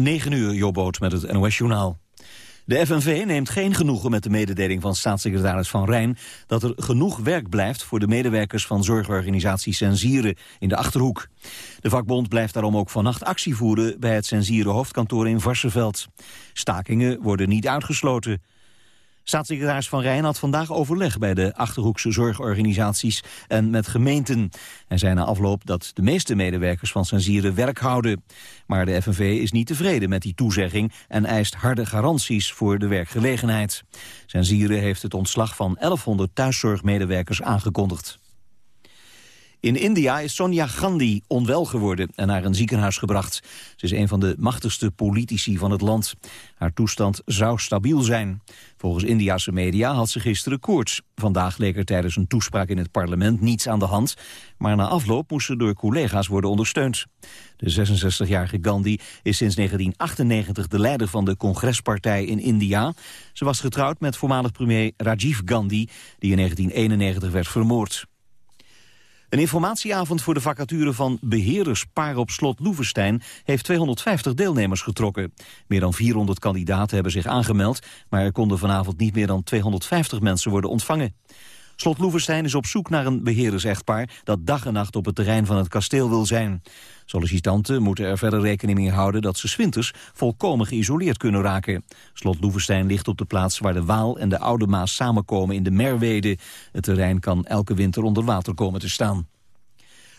9 uur, Jobboot met het NOS-journaal. De FNV neemt geen genoegen met de mededeling van staatssecretaris Van Rijn... dat er genoeg werk blijft voor de medewerkers van zorgorganisatie Sensieren in de Achterhoek. De vakbond blijft daarom ook vannacht actie voeren bij het Sensieren hoofdkantoor in Varsenveld. Stakingen worden niet uitgesloten. Staatssecretaris Van Rijn had vandaag overleg bij de Achterhoekse zorgorganisaties en met gemeenten. Hij zei na afloop dat de meeste medewerkers van Sensieren werk houden. Maar de FNV is niet tevreden met die toezegging en eist harde garanties voor de werkgelegenheid. Sensieren heeft het ontslag van 1100 thuiszorgmedewerkers aangekondigd. In India is Sonia Gandhi onwel geworden en naar een ziekenhuis gebracht. Ze is een van de machtigste politici van het land. Haar toestand zou stabiel zijn. Volgens Indiase media had ze gisteren koorts. Vandaag leek er tijdens een toespraak in het parlement niets aan de hand. Maar na afloop moest ze door collega's worden ondersteund. De 66-jarige Gandhi is sinds 1998 de leider van de congrespartij in India. Ze was getrouwd met voormalig premier Rajiv Gandhi, die in 1991 werd vermoord. Een informatieavond voor de vacature van beheerderspaar op slot Loevestein heeft 250 deelnemers getrokken. Meer dan 400 kandidaten hebben zich aangemeld, maar er konden vanavond niet meer dan 250 mensen worden ontvangen. Slot Loevestein is op zoek naar een beheerdersechtpaar dat dag en nacht op het terrein van het kasteel wil zijn. Sollicitanten moeten er verder rekening mee houden dat ze winters volkomen geïsoleerd kunnen raken. Slot Loevestein ligt op de plaats waar de Waal en de Oude Maas samenkomen in de Merwede. Het terrein kan elke winter onder water komen te staan.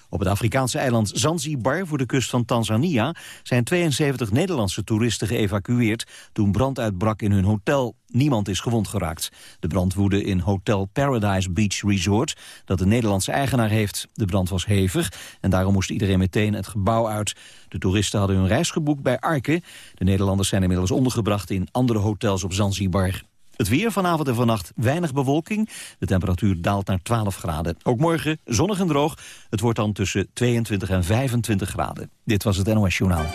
Op het Afrikaanse eiland Zanzibar voor de kust van Tanzania zijn 72 Nederlandse toeristen geëvacueerd toen brand uitbrak in hun hotel. Niemand is gewond geraakt. De brand woedde in Hotel Paradise Beach Resort dat de Nederlandse eigenaar heeft. De brand was hevig en daarom moest iedereen meteen het gebouw uit. De toeristen hadden hun reis geboekt bij Arke. De Nederlanders zijn inmiddels ondergebracht in andere hotels op Zanzibar. Het weer vanavond en vannacht weinig bewolking. De temperatuur daalt naar 12 graden. Ook morgen zonnig en droog. Het wordt dan tussen 22 en 25 graden. Dit was het NOS Journaal.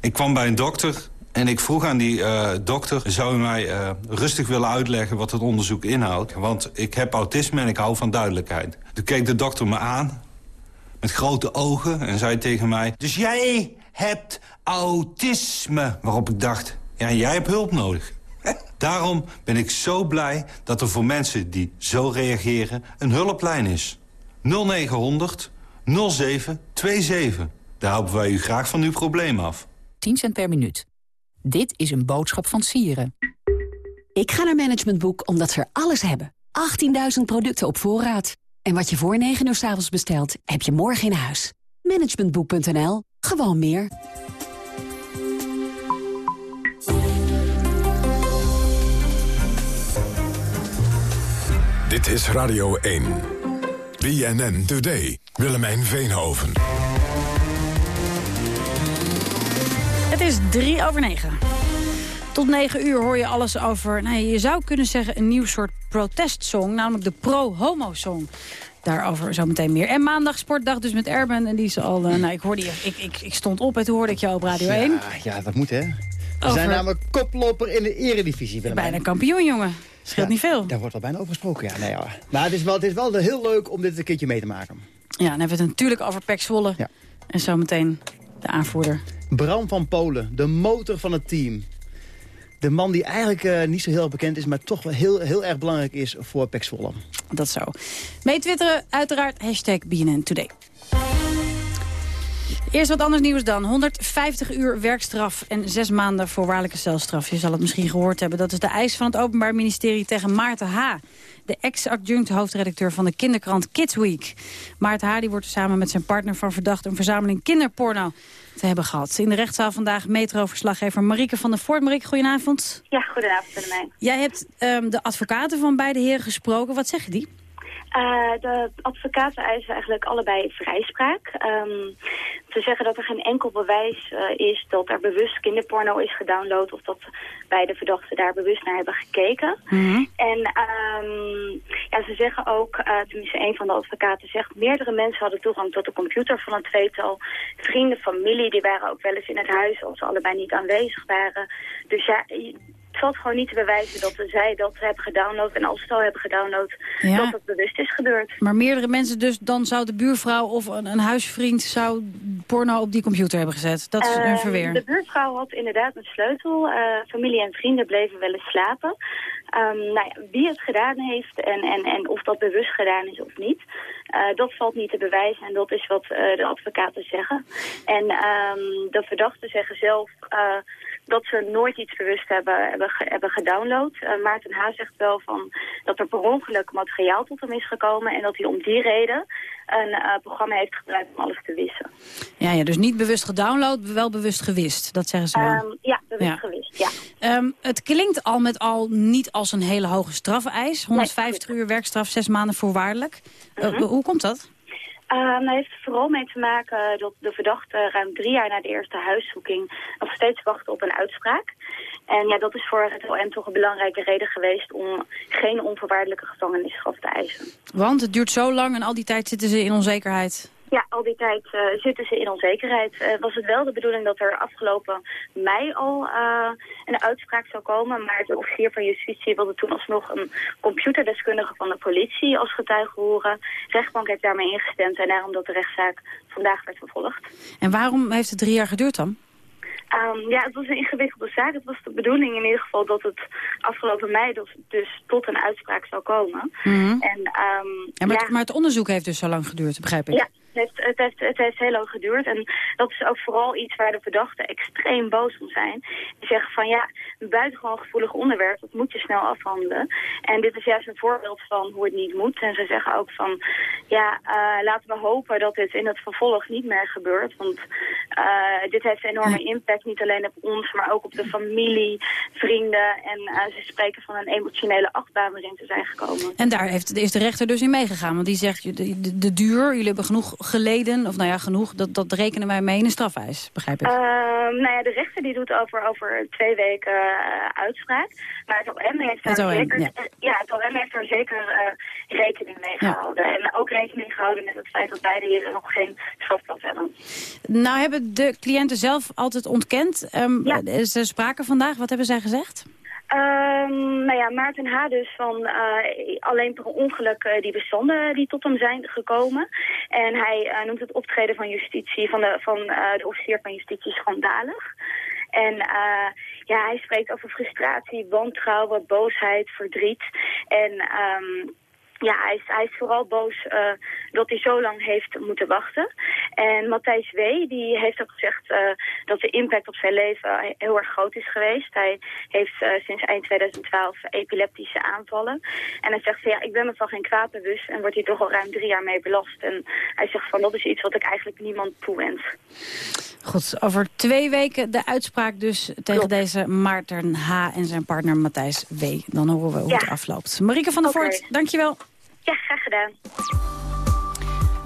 Ik kwam bij een dokter en ik vroeg aan die uh, dokter... zou u mij uh, rustig willen uitleggen wat het onderzoek inhoudt? Want ik heb autisme en ik hou van duidelijkheid. Toen keek de dokter me aan met grote ogen en zei tegen mij... Dus jij hebt autisme. Waarop ik dacht, ja, jij hebt hulp nodig. Daarom ben ik zo blij dat er voor mensen die zo reageren een hulplijn is. 0900 0727. Daar helpen wij u graag van uw probleem af. 10 cent per minuut. Dit is een boodschap van Sieren. Ik ga naar Management Boek omdat ze er alles hebben. 18.000 producten op voorraad. En wat je voor 9 uur s avonds bestelt, heb je morgen in huis. Managementboek.nl. Gewoon meer. Dit is Radio 1. BNN Today. Willemijn Veenhoven. Het is drie over negen. Tot negen uur hoor je alles over, nou, je zou kunnen zeggen... een nieuw soort protestsong, namelijk de pro-homo-song. Daarover zometeen meer. En maandag sportdag dus met Erben. En die is al, uh, nou, ik, hoorde je, ik, ik, ik stond op en toen hoorde ik jou op Radio 1. Ja, dat moet hè. We zijn namelijk koploper in de eredivisie. Bijna kampioen, jongen. Scheelt niet veel. Daar wordt al bijna over gesproken, ja. Nee. Maar het is, wel, het is wel heel leuk om dit een keertje mee te maken. Ja, dan hebben we het natuurlijk over Pek Zwolle. Ja. En zometeen de aanvoerder. Bram van Polen, de motor van het team. De man die eigenlijk uh, niet zo heel bekend is... maar toch wel heel, heel erg belangrijk is voor Pek Zwolle. Dat zo. Mee twitteren, uiteraard, hashtag BNN Today. Eerst wat anders nieuws dan. 150 uur werkstraf en zes maanden voorwaardelijke celstraf. Je zal het misschien gehoord hebben. Dat is de eis van het Openbaar Ministerie tegen Maarten H. De ex-adjunct hoofdredacteur van de kinderkrant Kids Week. Maarten H. die wordt samen met zijn partner van verdacht... een verzameling kinderporno te hebben gehad. In de rechtszaal vandaag metroverslaggever Marieke van der Voort. Marieke, goedenavond. Ja, goedenavond. Jij hebt um, de advocaten van beide heren gesproken. Wat zeggen die? Uh, de advocaten eisen eigenlijk allebei vrijspraak. Um, ze zeggen dat er geen enkel bewijs uh, is dat er bewust kinderporno is gedownload... of dat beide verdachten daar bewust naar hebben gekeken. Mm -hmm. En um, ja, ze zeggen ook, uh, tenminste een van de advocaten zegt... meerdere mensen hadden toegang tot de computer van het tweetal. Vrienden, familie, die waren ook wel eens in het huis... als ze allebei niet aanwezig waren. Dus ja valt gewoon niet te bewijzen dat zij dat hebben gedownload en als ze het al hebben gedownload, Ja. dat het bewust is gebeurd. Maar meerdere mensen dus, dan zou de buurvrouw of een, een huisvriend... zou porno op die computer hebben gezet. Dat is een Eh, verweer. De buurvrouw had inderdaad een sleutel. Eh, familie en vrienden bleven wel eens slapen. Ehm, nou ja, wie het gedaan heeft en, en, en of dat bewust gedaan is of niet... eh, dat valt niet te bewijzen en dat is wat de advocaten zeggen. En ehm, de verdachten zeggen zelf... dat ze nooit iets bewust hebben, hebben, hebben gedownload. Eh, Maarten H. zegt wel van dat er per ongeluk materiaal tot hem is gekomen... en dat hij om die reden een eh, programma heeft gebruikt om alles te wissen. Ja, ja, dus niet bewust gedownload, wel bewust gewist. Dat zeggen ze wel. Ehm, ja, bewust Ja. gewist, ja. Ehm, het klinkt al met al niet als een hele hoge strafeis. 150 uur werkstraf, zes maanden voorwaardelijk. Eh, Mhm. hoe komt dat? Um, dat heeft vooral mee te maken dat de verdachte ruim drie jaar na de eerste huiszoeking nog steeds wachtte op een uitspraak. En ja, dat is voor het OM toch een belangrijke reden geweest om geen onvoorwaardelijke gevangenisstraf te eisen. Want het duurt zo lang en al die tijd zitten ze in onzekerheid. Ja, al die tijd eh, zitten ze in onzekerheid. Eh, was het wel de bedoeling dat er afgelopen mei al eh, een uitspraak zou komen. Maar de officier van justitie wilde toen alsnog een computerdeskundige van de politie als getuige horen. De rechtbank heeft daarmee ingestemd en daarom dat de rechtszaak vandaag werd vervolgd. En waarom heeft het drie jaar geduurd dan? Ehm, ja, het was een ingewikkelde zaak. Het was de bedoeling in ieder geval dat het afgelopen mei dus, dus tot een uitspraak zou komen. Mhm. En, ehm, Ja, maar, ja, het, maar het onderzoek heeft dus zo lang geduurd, begrijp ik. ja, heeft, het, heeft, het heeft heel lang geduurd. En dat is ook vooral iets waar de verdachten extreem boos om zijn. Die zeggen van ja, een buitengewoon gevoelig onderwerp, dat moet je snel afhandelen. En dit is juist een voorbeeld van hoe het niet moet. En ze zeggen ook van ja, eh, laten we hopen dat dit in het vervolg niet meer gebeurt. Want eh, dit heeft een enorme impact, niet alleen op ons, maar ook op de familie, vrienden. En eh, ze spreken van een emotionele achtbaan waarin ze zijn gekomen. En daar heeft, is de rechter dus in meegegaan. Want die zegt, de, de, de duur, jullie hebben genoeg geleden. Of nou ja, genoeg, dat, dat rekenen wij mee in een strafeis, begrijp ik. Ehm, nou ja, de rechter die doet over, over twee weken eh, uitspraak. Maar het OM heeft daar OM, zeker, ja. eh, ja, het OM heeft er zeker eh, rekening mee Ja. gehouden. En ook rekening gehouden met het feit dat beide heren nog geen strafblad hebben. Nou hebben de cliënten zelf altijd ontkend. Ehm, Ja. Ze spraken vandaag, wat hebben zij gezegd? Ehm, nou ja, Maarten H. dus van eh, alleen per ongeluk eh, die bestanden die tot hem zijn gekomen. En hij eh, noemt het optreden van justitie, van de, van, de officier van justitie schandalig. En ja, hij spreekt over frustratie, wantrouwen, boosheid, verdriet. En ehm, ja, hij is, hij is vooral boos eh, dat hij zo lang heeft moeten wachten. En Matthijs W. die heeft ook gezegd eh, dat de impact op zijn leven heel erg groot is geweest. Hij heeft eh, sinds eind 2012 epileptische aanvallen. En hij zegt van ja, ik ben me van geen kwaad bewust en wordt hier toch al ruim drie jaar mee belast. En hij zegt van dat is iets wat ik eigenlijk niemand toewens. Goed, over twee weken de uitspraak dus tegen deze Maarten H. en zijn partner Matthijs W. Dan horen we hoe Ja. het afloopt. Marieke van der Oké. Voort, dankjewel. Ja, graag gedaan.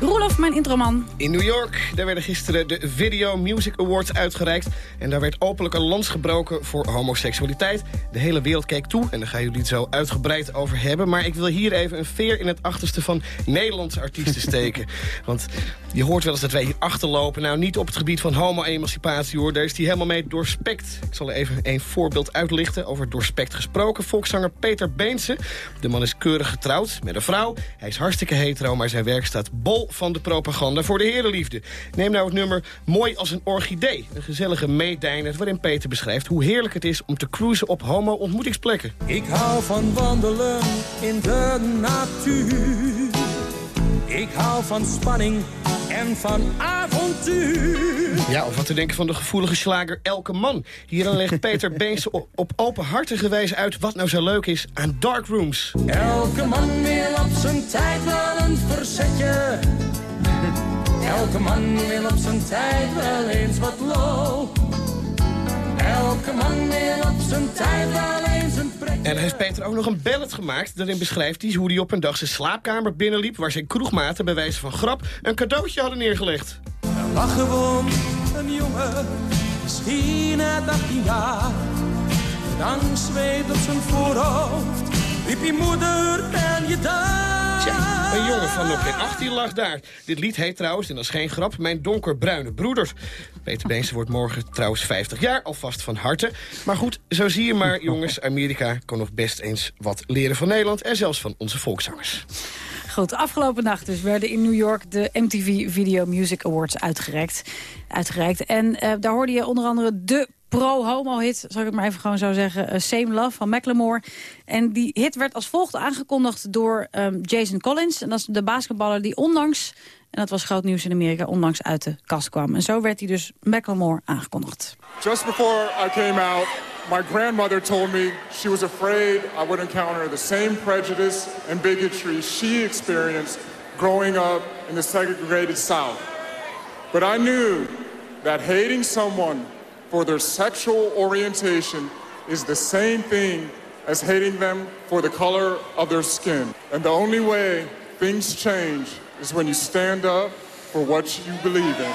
Roelof, mijn introman. In New York daar werden gisteren de Video Music Awards uitgereikt. En daar werd openlijk een lans gebroken voor homoseksualiteit. De hele wereld keek toe en daar gaan jullie het zo uitgebreid over hebben. Maar ik wil hier even een veer in het achterste van Nederlandse artiesten steken. Want je hoort wel eens dat wij hier achterlopen. Nou, niet op het gebied van homo-emancipatie hoor. Daar is hij helemaal mee doorspekt. Ik zal even een voorbeeld uitlichten over doorspekt gesproken. Volkszanger Peter Beense. De man is keurig getrouwd met een vrouw. Hij is hartstikke hetero, maar zijn werk staat bol van de propaganda voor de herenliefde. Neem nou het nummer Mooi als een orchidee. Een gezellige meedijner waarin Peter beschrijft hoe heerlijk het is om te cruisen op homo-ontmoetingsplekken. Ik hou van wandelen in de natuur. Ik hou van spanning en van avontuur. Ja, of wat te denken van de gevoelige slager Elke Man. Hierin legt Peter Beense op, op openhartige wijze uit wat nou zo leuk is aan dark rooms. Elke man wil op zijn tijd wel een verzetje. Elke man wil op zijn tijd wel eens wat low. Elke man wil op zijn tijd wel eens een. En heeft Peter ook nog een ballet gemaakt. Daarin beschrijft hij hoe hij op een dag zijn slaapkamer binnenliep... waar zijn kroegmaten bij wijze van grap een cadeautje hadden neergelegd. Er lag gewoon een jongen, misschien net 18 jaar. Met zweet op zijn voorhoofd, riep je moeder, ben je daar? Een jongen van nog geen 18 lag daar. Dit lied heet trouwens, en dat is geen grap, Mijn donkerbruine broeders. Peter Beense wordt morgen trouwens 50 jaar, alvast van harte. Maar goed, zo zie je maar, jongens, Amerika kan nog best eens wat leren van Nederland... en zelfs van onze volkszangers. Goed, afgelopen nacht dus werden in New York de MTV Video Music Awards uitgereikt. uitgereikt. En uh, daar hoorde je onder andere de pro-homo-hit, zal ik het maar even gewoon zo zeggen, uh, Same Love van Macklemore. En die hit werd als volgt aangekondigd door um, Jason Collins. En dat is de basketballer die onlangs, en dat was groot nieuws in Amerika, onlangs uit de kast kwam. En zo werd hij dus Macklemore aangekondigd. Just before I came out, my grandmother told me she was afraid I would encounter the same prejudice and bigotry she experienced growing up in the segregated South. But I knew that hating someone for their sexual orientation is the same thing as hating them for the color of their skin. And the only way things change is when you stand up for what you believe in.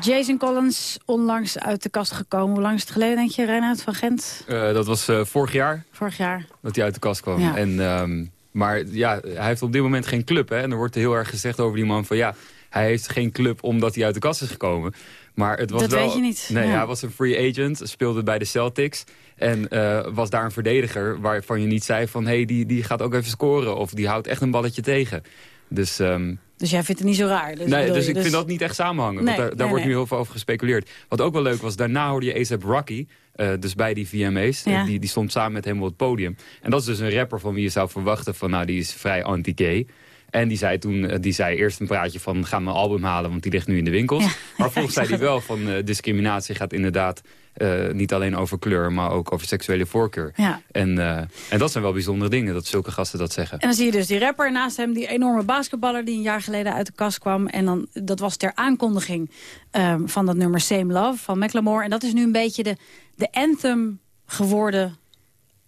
Jason Collins, onlangs uit de kast gekomen. Hoe lang is het geleden, denk je, Reinhard van Gent? Uh, dat was uh, vorig jaar. Vorig jaar. Dat hij uit de kast kwam. Ja. En, um, maar ja, hij heeft op dit moment geen club. Hè? En er wordt heel erg gezegd over die man van... ja, hij heeft geen club omdat hij uit de kast is gekomen. Maar het was dat wel, weet je niet. Nee, ja. hij was een free agent, speelde bij de Celtics. En uh, was daar een verdediger waarvan je niet zei van... hé, hey, die, die gaat ook even scoren of die houdt echt een balletje tegen. Dus... Um, dus jij vindt het niet zo raar? Dus nee, dus je, ik vind dat niet echt samenhangen. Nee, want daar, daar nee, wordt nee. nu heel veel over gespeculeerd. Wat ook wel leuk was, daarna hoorde je ASAP Rocky... Uh, dus bij die VMA's. Ja. Die, die stond samen met hem op het podium. En dat is dus een rapper van wie je zou verwachten... van nou, die is vrij anti-gay. En die zei toen, die zei eerst een praatje van ga mijn album halen, want die ligt nu in de winkels. Ja. Maar volgens zei hij wel van uh, discriminatie gaat inderdaad uh, niet alleen over kleur, maar ook over seksuele voorkeur. Ja. En, uh, en dat zijn wel bijzondere dingen, dat zulke gasten dat zeggen. En dan zie je dus die rapper naast hem, die enorme basketballer die een jaar geleden uit de kast kwam. En dan, dat was ter aankondiging um, van dat nummer Same Love van Macklemore. En dat is nu een beetje de, de anthem geworden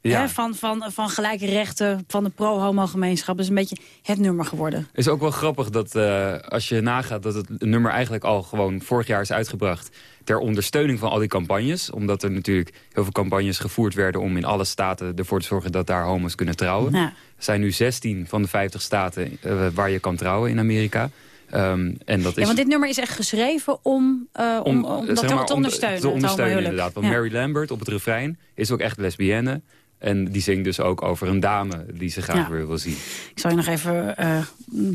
Ja. Hè, van, van, van gelijke rechten, van de pro-homo-gemeenschap. is een beetje het nummer geworden. is ook wel grappig dat uh, als je nagaat dat het nummer eigenlijk al gewoon vorig jaar is uitgebracht. Ter ondersteuning van al die campagnes. Omdat er natuurlijk heel veel campagnes gevoerd werden om in alle staten ervoor te zorgen dat daar homo's kunnen trouwen. Ja. Er zijn nu 16 van de 50 staten uh, waar je kan trouwen in Amerika. Um, en dat is Ja, want dit nummer is echt geschreven om, uh, om, om, dat zeg maar, te ondersteunen. Te ondersteunen het inderdaad. Want ja. Mary Lambert op het refrein is ook echt lesbienne. En die zingt dus ook over een dame die ze graag Ja. weer wil zien. Ik zal je nog even uh,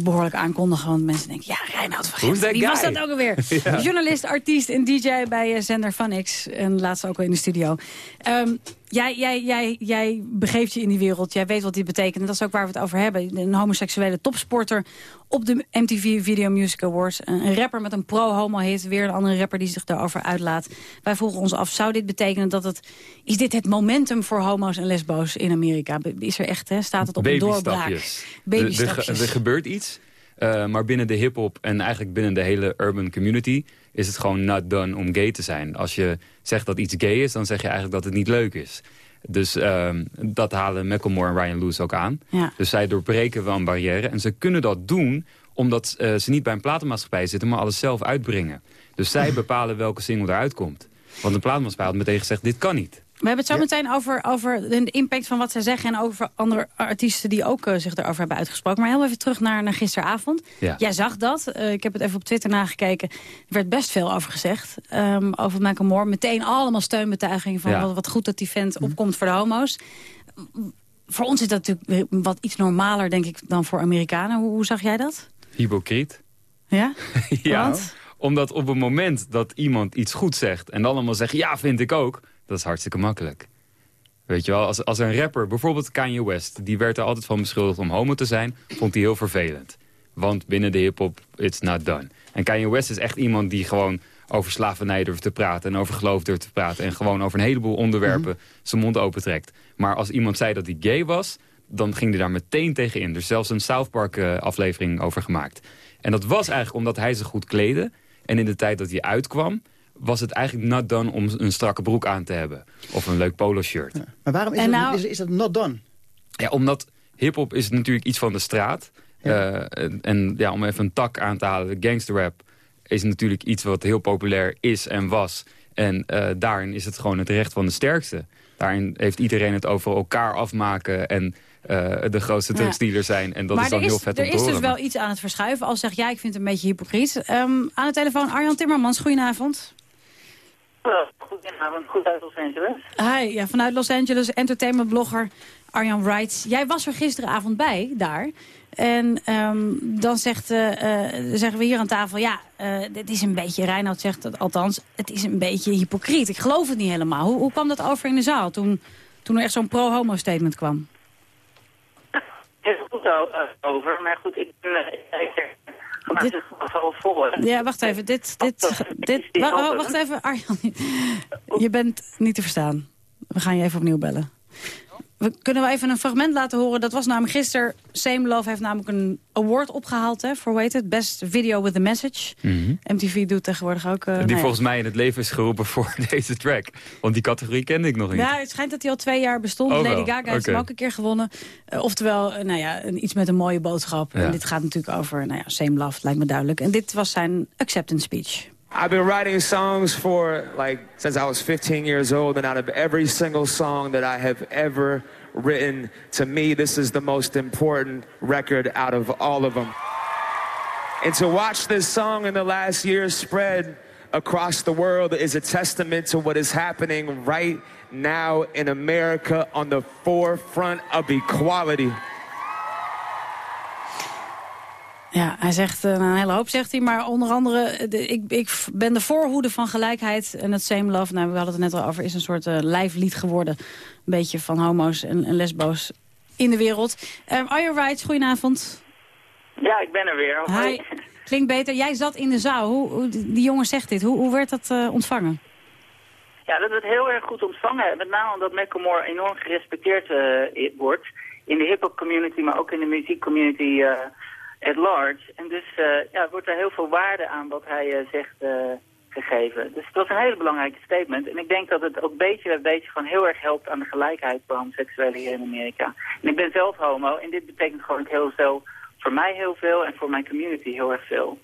behoorlijk aankondigen. Want mensen denken, ja, Reinoud van Wie was dat ook alweer? Ja. Journalist, artiest en DJ bij uh, zender Van X. En laatst ook al in de studio. Um, jij, jij, jij, jij begeeft je in die wereld. Jij weet wat dit betekent. En dat is ook waar we het over hebben. Een homoseksuele topsporter op de MTV Video Music Awards. Een, rapper met een pro-homo-hit. Weer een andere rapper die zich daarover uitlaat. Wij vroegen ons af, zou dit betekenen dat het... Is dit het momentum voor homo's en lesbo's in Amerika? Is er echt, hè? Staat het op een doorbraak? Babystapjes. Er gebeurt iets. Uh, maar binnen de hip-hop en eigenlijk binnen de hele urban community... is het gewoon not done om gay te zijn. Als je zegt dat iets gay is, dan zeg je eigenlijk dat het niet leuk is. Dus uh, dat halen Macklemore en Ryan Lewis ook aan. Ja. Dus zij doorbreken wel een barrière. En ze kunnen dat doen omdat uh, ze niet bij een platenmaatschappij zitten... maar alles zelf uitbrengen. Dus zij bepalen welke single eruit komt. Want de platenmaatschappij had meteen gezegd, dit kan niet. We hebben het zo meteen over, over de impact van wat zij zeggen... en over andere artiesten die ook uh, zich erover hebben uitgesproken. Maar heel even terug naar, naar gisteravond. Ja. Jij zag dat. Uh, ik heb het even op Twitter nagekeken. Er werd best veel over gezegd. Um, over Michael Moore. Meteen allemaal steunbetuigingen van Ja. wat, wat goed dat die vent opkomt voor de homo's. Voor ons is dat natuurlijk wat iets normaler, denk ik, dan voor Amerikanen. Hoe, hoe zag jij dat? Hypocriet. Ja? ja, Want? omdat op het moment dat iemand iets goed zegt... en dan allemaal zegt, ja, vind ik ook... dat is hartstikke makkelijk. Weet je wel, als, als een rapper, bijvoorbeeld Kanye West... die werd er altijd van beschuldigd om homo te zijn... vond hij heel vervelend. Want binnen de hiphop, it's not done. En Kanye West is echt iemand die gewoon over slavernij durft te praten... en over geloof durft te praten... en gewoon over een heleboel onderwerpen Mhm. zijn mond opentrekt. Maar als iemand zei dat hij gay was... dan ging hij daar meteen tegen in. Er is zelfs een South Park uh, aflevering over gemaakt. En dat was eigenlijk omdat hij zich goed kleedde... en in de tijd dat hij uitkwam was het eigenlijk not done om een strakke broek aan te hebben. Of een leuk polo shirt. Ja. Maar waarom is, dat, nou- is, is dat not done? Ja, omdat hiphop is natuurlijk iets van de straat. Ja. Uh, en, en ja, om even een tak aan te halen, gangsterrap is natuurlijk iets wat heel populair is en was. En uh, daarin is het gewoon het recht van de sterkste. Daarin heeft iedereen het over elkaar afmaken en de grootste Ja. drugsdealer zijn. En dat maar is dan er is, heel vet er om te is dus horen. wel iets aan het verschuiven. Als zeg jij, ik vind het een beetje hypocriet. Ehm, aan de telefoon Arjan Timmermans, goedenavond. Goedenavond, goed uit Los Angeles. Hi, ja, vanuit Los Angeles, entertainmentblogger Arjan Wright. Jij was er gisteravond bij, daar. En ehm, dan zegt, eh, eh, zeggen we hier aan tafel, ja, eh, dit is een beetje, Reinoud zegt het althans, het is een beetje hypocriet. Ik geloof het niet helemaal. Hoe, hoe kwam dat over in de zaal toen, toen er echt zo'n pro-homo statement kwam? Het is goed over, maar goed, ik ik- maar het wel vol. hè. Ja, wacht even. Dit, dit, dit, wa- oh, wacht even, Arjan. Je bent niet te verstaan. We gaan je even opnieuw bellen. We kunnen we even een fragment laten horen. Dat was namelijk gisteren. Same Love heeft namelijk een award opgehaald hè, voor, hoe heet het, Best Video with a Message. MTV doet tegenwoordig ook... eh, Die nou volgens mij in het leven is geroepen voor deze track. Want die categorie kende ik nog niet. Ja, het schijnt dat hij al twee jaar bestond. Oh, Lady. Gaga heeft hem ook een keer gewonnen. Eh, oftewel, eh, nou ja, een- iets met een mooie boodschap. Ja. En dit gaat natuurlijk over, nou ja, Same Love, lijkt me duidelijk. En dit was zijn acceptance speech. I've been writing songs for like since I was 15 years old, and out of every single song that I have ever written, to me, this is the most important record out of all of them. And to watch this song in the last year spread across the world is a testament to what is happening right now in America on the forefront of equality. Ja, hij zegt eh, een hele hoop, zegt hij. Maar onder andere, eh, de, ik, ik ben de voorhoede van gelijkheid. En het Same Love, nou, we hadden het net al over, is een soort eh, lijflied geworden. Een beetje van homo's en, en lesbo's in de wereld. Um, are you right? Goedenavond. Ja, ik ben er weer. Hoi. Hi. Klinkt beter. Jij zat in de zaal. Hoe, hoe- die jongen zegt dit. Hoe, hoe werd dat ontvangen? Ja, dat werd heel erg goed ontvangen. Met name omdat Macklemore enorm gerespecteerd wordt. In de hip-hop community, maar ook in de muziekcommunity eh at large. En dus eh, ja, wordt er heel veel waarde aan wat hij eh, zegt eh, gegeven. Dus het was een hele belangrijke statement. En ik denk dat het ook beetje bij beetje gewoon heel erg helpt aan de gelijkheid voor homoseksuelen hier in Amerika. En ik ben zelf homo en dit betekent gewoon heel veel, voor mij heel veel en voor mijn community heel erg veel.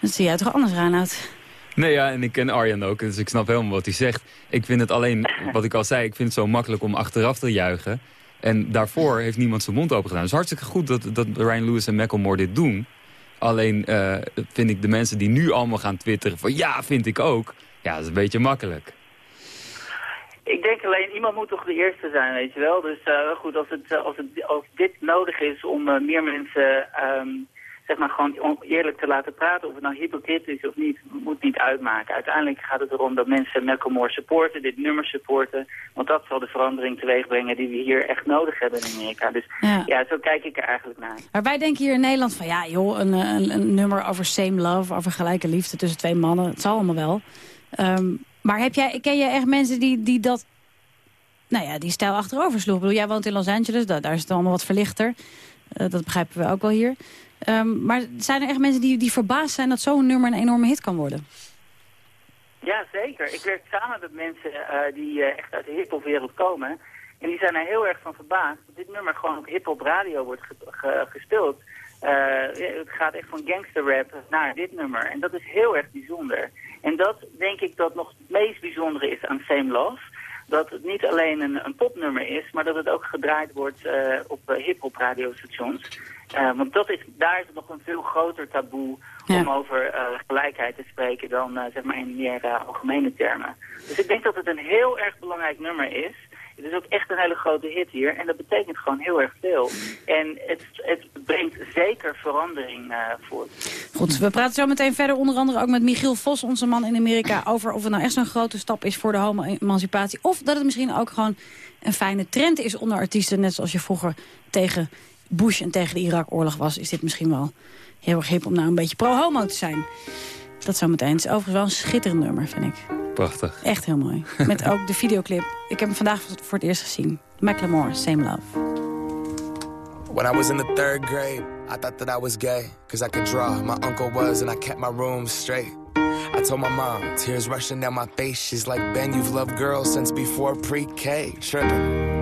Dat zie jij toch anders, Reinoud? Nee, ja, en ik ken Arjan ook, dus ik snap helemaal wat hij zegt. Ik vind het alleen, wat ik al zei, ik vind het zo makkelijk om achteraf te juichen. En daarvoor heeft niemand zijn mond open gedaan. Is hartstikke goed dat, dat Ryan Lewis en Macklemore dit doen. Alleen eh, vind ik de mensen die nu allemaal gaan twitteren van ja, vind ik ook. Ja, dat is een beetje makkelijk. Ik denk alleen, iemand moet toch de eerste zijn, weet je wel. Dus eh, goed, als, het, eh, als, het, als dit nodig is om meer mensen, ehm, zeg maar, gewoon on- eerlijk te laten praten, of het nou hypocriet is of niet, moet niet uitmaken. Uiteindelijk gaat het erom dat mensen Macklemore supporten, dit nummer supporten. Want dat zal de verandering teweeg brengen die we hier echt nodig hebben in Amerika. Dus Ja. ja, zo kijk ik er eigenlijk naar. Maar wij denken hier in Nederland van ja, joh, een, een, een nummer over same love, over gelijke liefde tussen twee mannen. Het zal allemaal wel. Ehm, maar heb jij, ken jij echt mensen die, die dat, nou ja, die stijl achterover sloegen? Ik bedoel, jij woont in Los Angeles, daar, daar is het allemaal wat verlichter. Eh, dat begrijpen we ook wel hier. Ehm, maar zijn er echt mensen die, die verbaasd zijn dat zo'n nummer een enorme hit kan worden? Ja, zeker. Ik werk samen met mensen eh, die eh, echt uit de hiphopwereld komen. En die zijn er heel erg van verbaasd dat dit nummer gewoon op hiphop radio wordt ge- ge- gespeeld. Eh, het gaat echt van gangsterrap naar dit nummer. En dat is heel erg bijzonder. En dat denk ik dat nog het meest bijzondere is aan Same Love. Dat het niet alleen een, een popnummer is, maar dat het ook gedraaid wordt op hiphop radiostations. Eh, want dat is, daar is het nog een veel groter taboe om over eh, gelijkheid te spreken dan eh, zeg maar in meer algemene termen. Dus ik denk dat het een heel erg belangrijk nummer is. Het is ook echt een hele grote hit hier en dat betekent gewoon heel erg veel. En het, het brengt zeker verandering voort. Goed, we praten zo meteen verder onder andere ook met Michiel Vos, onze man in Amerika, over of het nou echt zo'n grote stap is voor de homo-emancipatie. Of dat het misschien ook gewoon een fijne trend is onder artiesten, net zoals je vroeger tegen Bush en tegen de Irak-oorlog was, is dit misschien wel heel erg hip om nou een beetje pro-homo te zijn. Dat zometeen. Het is overigens wel een schitterend nummer, vind ik. Prachtig. Echt heel mooi. Met ook de videoclip. Ik heb hem vandaag voor het eerst gezien. Macklemore, Same Love. When I was in the third grade, I thought that I was gay, cause I could draw. My uncle was, and I kept my room straight. I told my mom, tears rushing down my face. She's like, Ben, you've loved girls since before pre K. Tripping.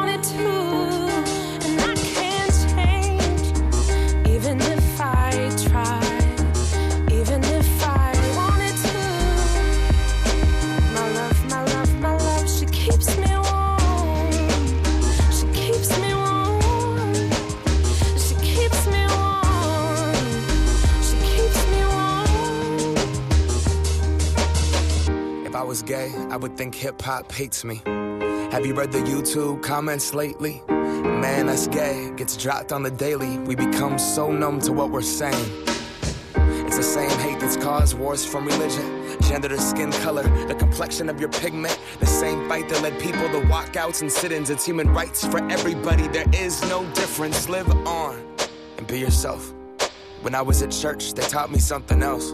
was gay, I would think hip hop hates me. Have you read the YouTube comments lately? Man, that's gay. Gets dropped on the daily. We become so numb to what we're saying. It's the same hate that's caused wars from religion, gender to skin color, the complexion of your pigment. The same fight that led people to walkouts and sit ins. It's human rights for everybody. There is no difference. Live on and be yourself. When I was at church, they taught me something else.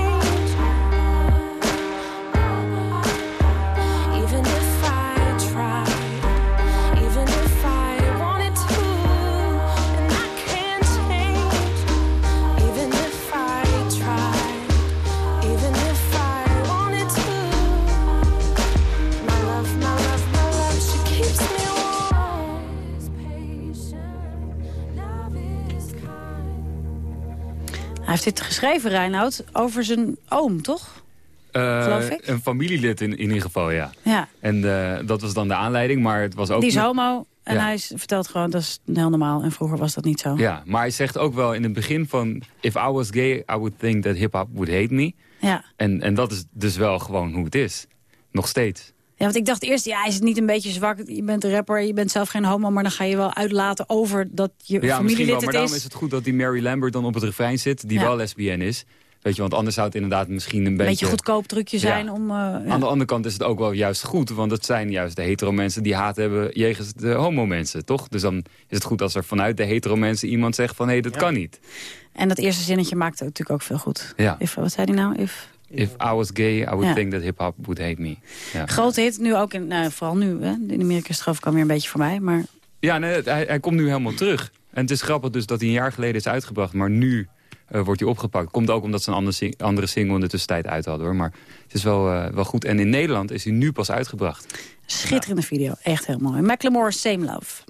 heeft dit geschreven, Reinoud, over zijn oom, toch? Geloof ik. Een familielid in, in ieder geval, ja. Ja. En eh, dat was dan de aanleiding, maar het was ook... Die is homo en Ja. hij is- vertelt gewoon, dat is heel normaal. En vroeger was dat niet zo. Ja, maar hij zegt ook wel in het begin van... If I was gay, I would think that hip-hop would hate me. Ja. En, en dat is dus wel gewoon hoe het is. Nog steeds. Ja, want ik dacht eerst, ja, is het niet een beetje zwak? Je bent een rapper, je bent zelf geen homo... maar dan ga je wel uitlaten over dat je Ja, misschien wel, familielid maar het daarom is. is het goed dat die Mary Lambert dan op het refrein zit... die Ja. wel lesbien is. Weet je, want anders zou het inderdaad misschien een Een beetje... beetje goedkoop trucje Ja. zijn om... eh, ja. Aan de andere kant is het ook wel juist goed, want het zijn juist de hetero mensen die haat hebben jegens de homo mensen, toch? Dus dan is het goed als er vanuit de hetero mensen iemand zegt van hé, hey, dat kan niet. En dat eerste zinnetje maakte natuurlijk ook veel goed. Ja. If, wat zei hij nou? If, If I was gay, I would Ja. think that hip-hop would hate me. Ja, Grote hit, nu ook, in, nou, vooral nu. Hè? In Amerika is het geloof ik al weer een beetje voorbij. Maar ja nee, hij, hij komt nu helemaal terug. En het is grappig dus dat hij een jaar geleden is uitgebracht, maar nu eh, wordt hij opgepakt. Komt ook omdat ze een andere, sing- andere single in de tussentijd uit hadden hoor. Maar het is wel, eh, wel goed. En in Nederland is hij nu pas uitgebracht. schitterende video. Echt heel mooi. Macklemore, Same Love.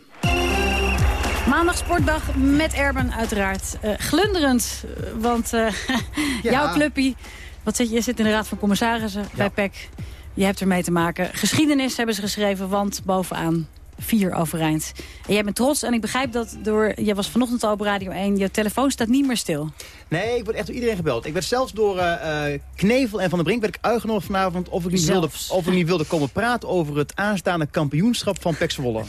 Maandag sportdag met Erben uiteraard. Eh, glunderend, want eh, jouw clubpie... Wat zit, je je zit in de Raad van Commissarissen bij PEC. Je hebt ermee te maken. Geschiedenis hebben ze geschreven, want bovenaan vier overeind. En jij bent trots en ik begrijp dat door... Jij was vanochtend al op Radio 1, je telefoon staat niet meer stil. Nee, ik word echt door iedereen gebeld. Ik werd zelfs door eh, eh, Knevel en Van der Brink werd ik uitgenodigd vanavond... Of ik, niet wilde, of ik niet wilde komen praten over het aanstaande kampioenschap van Pek Zwolle.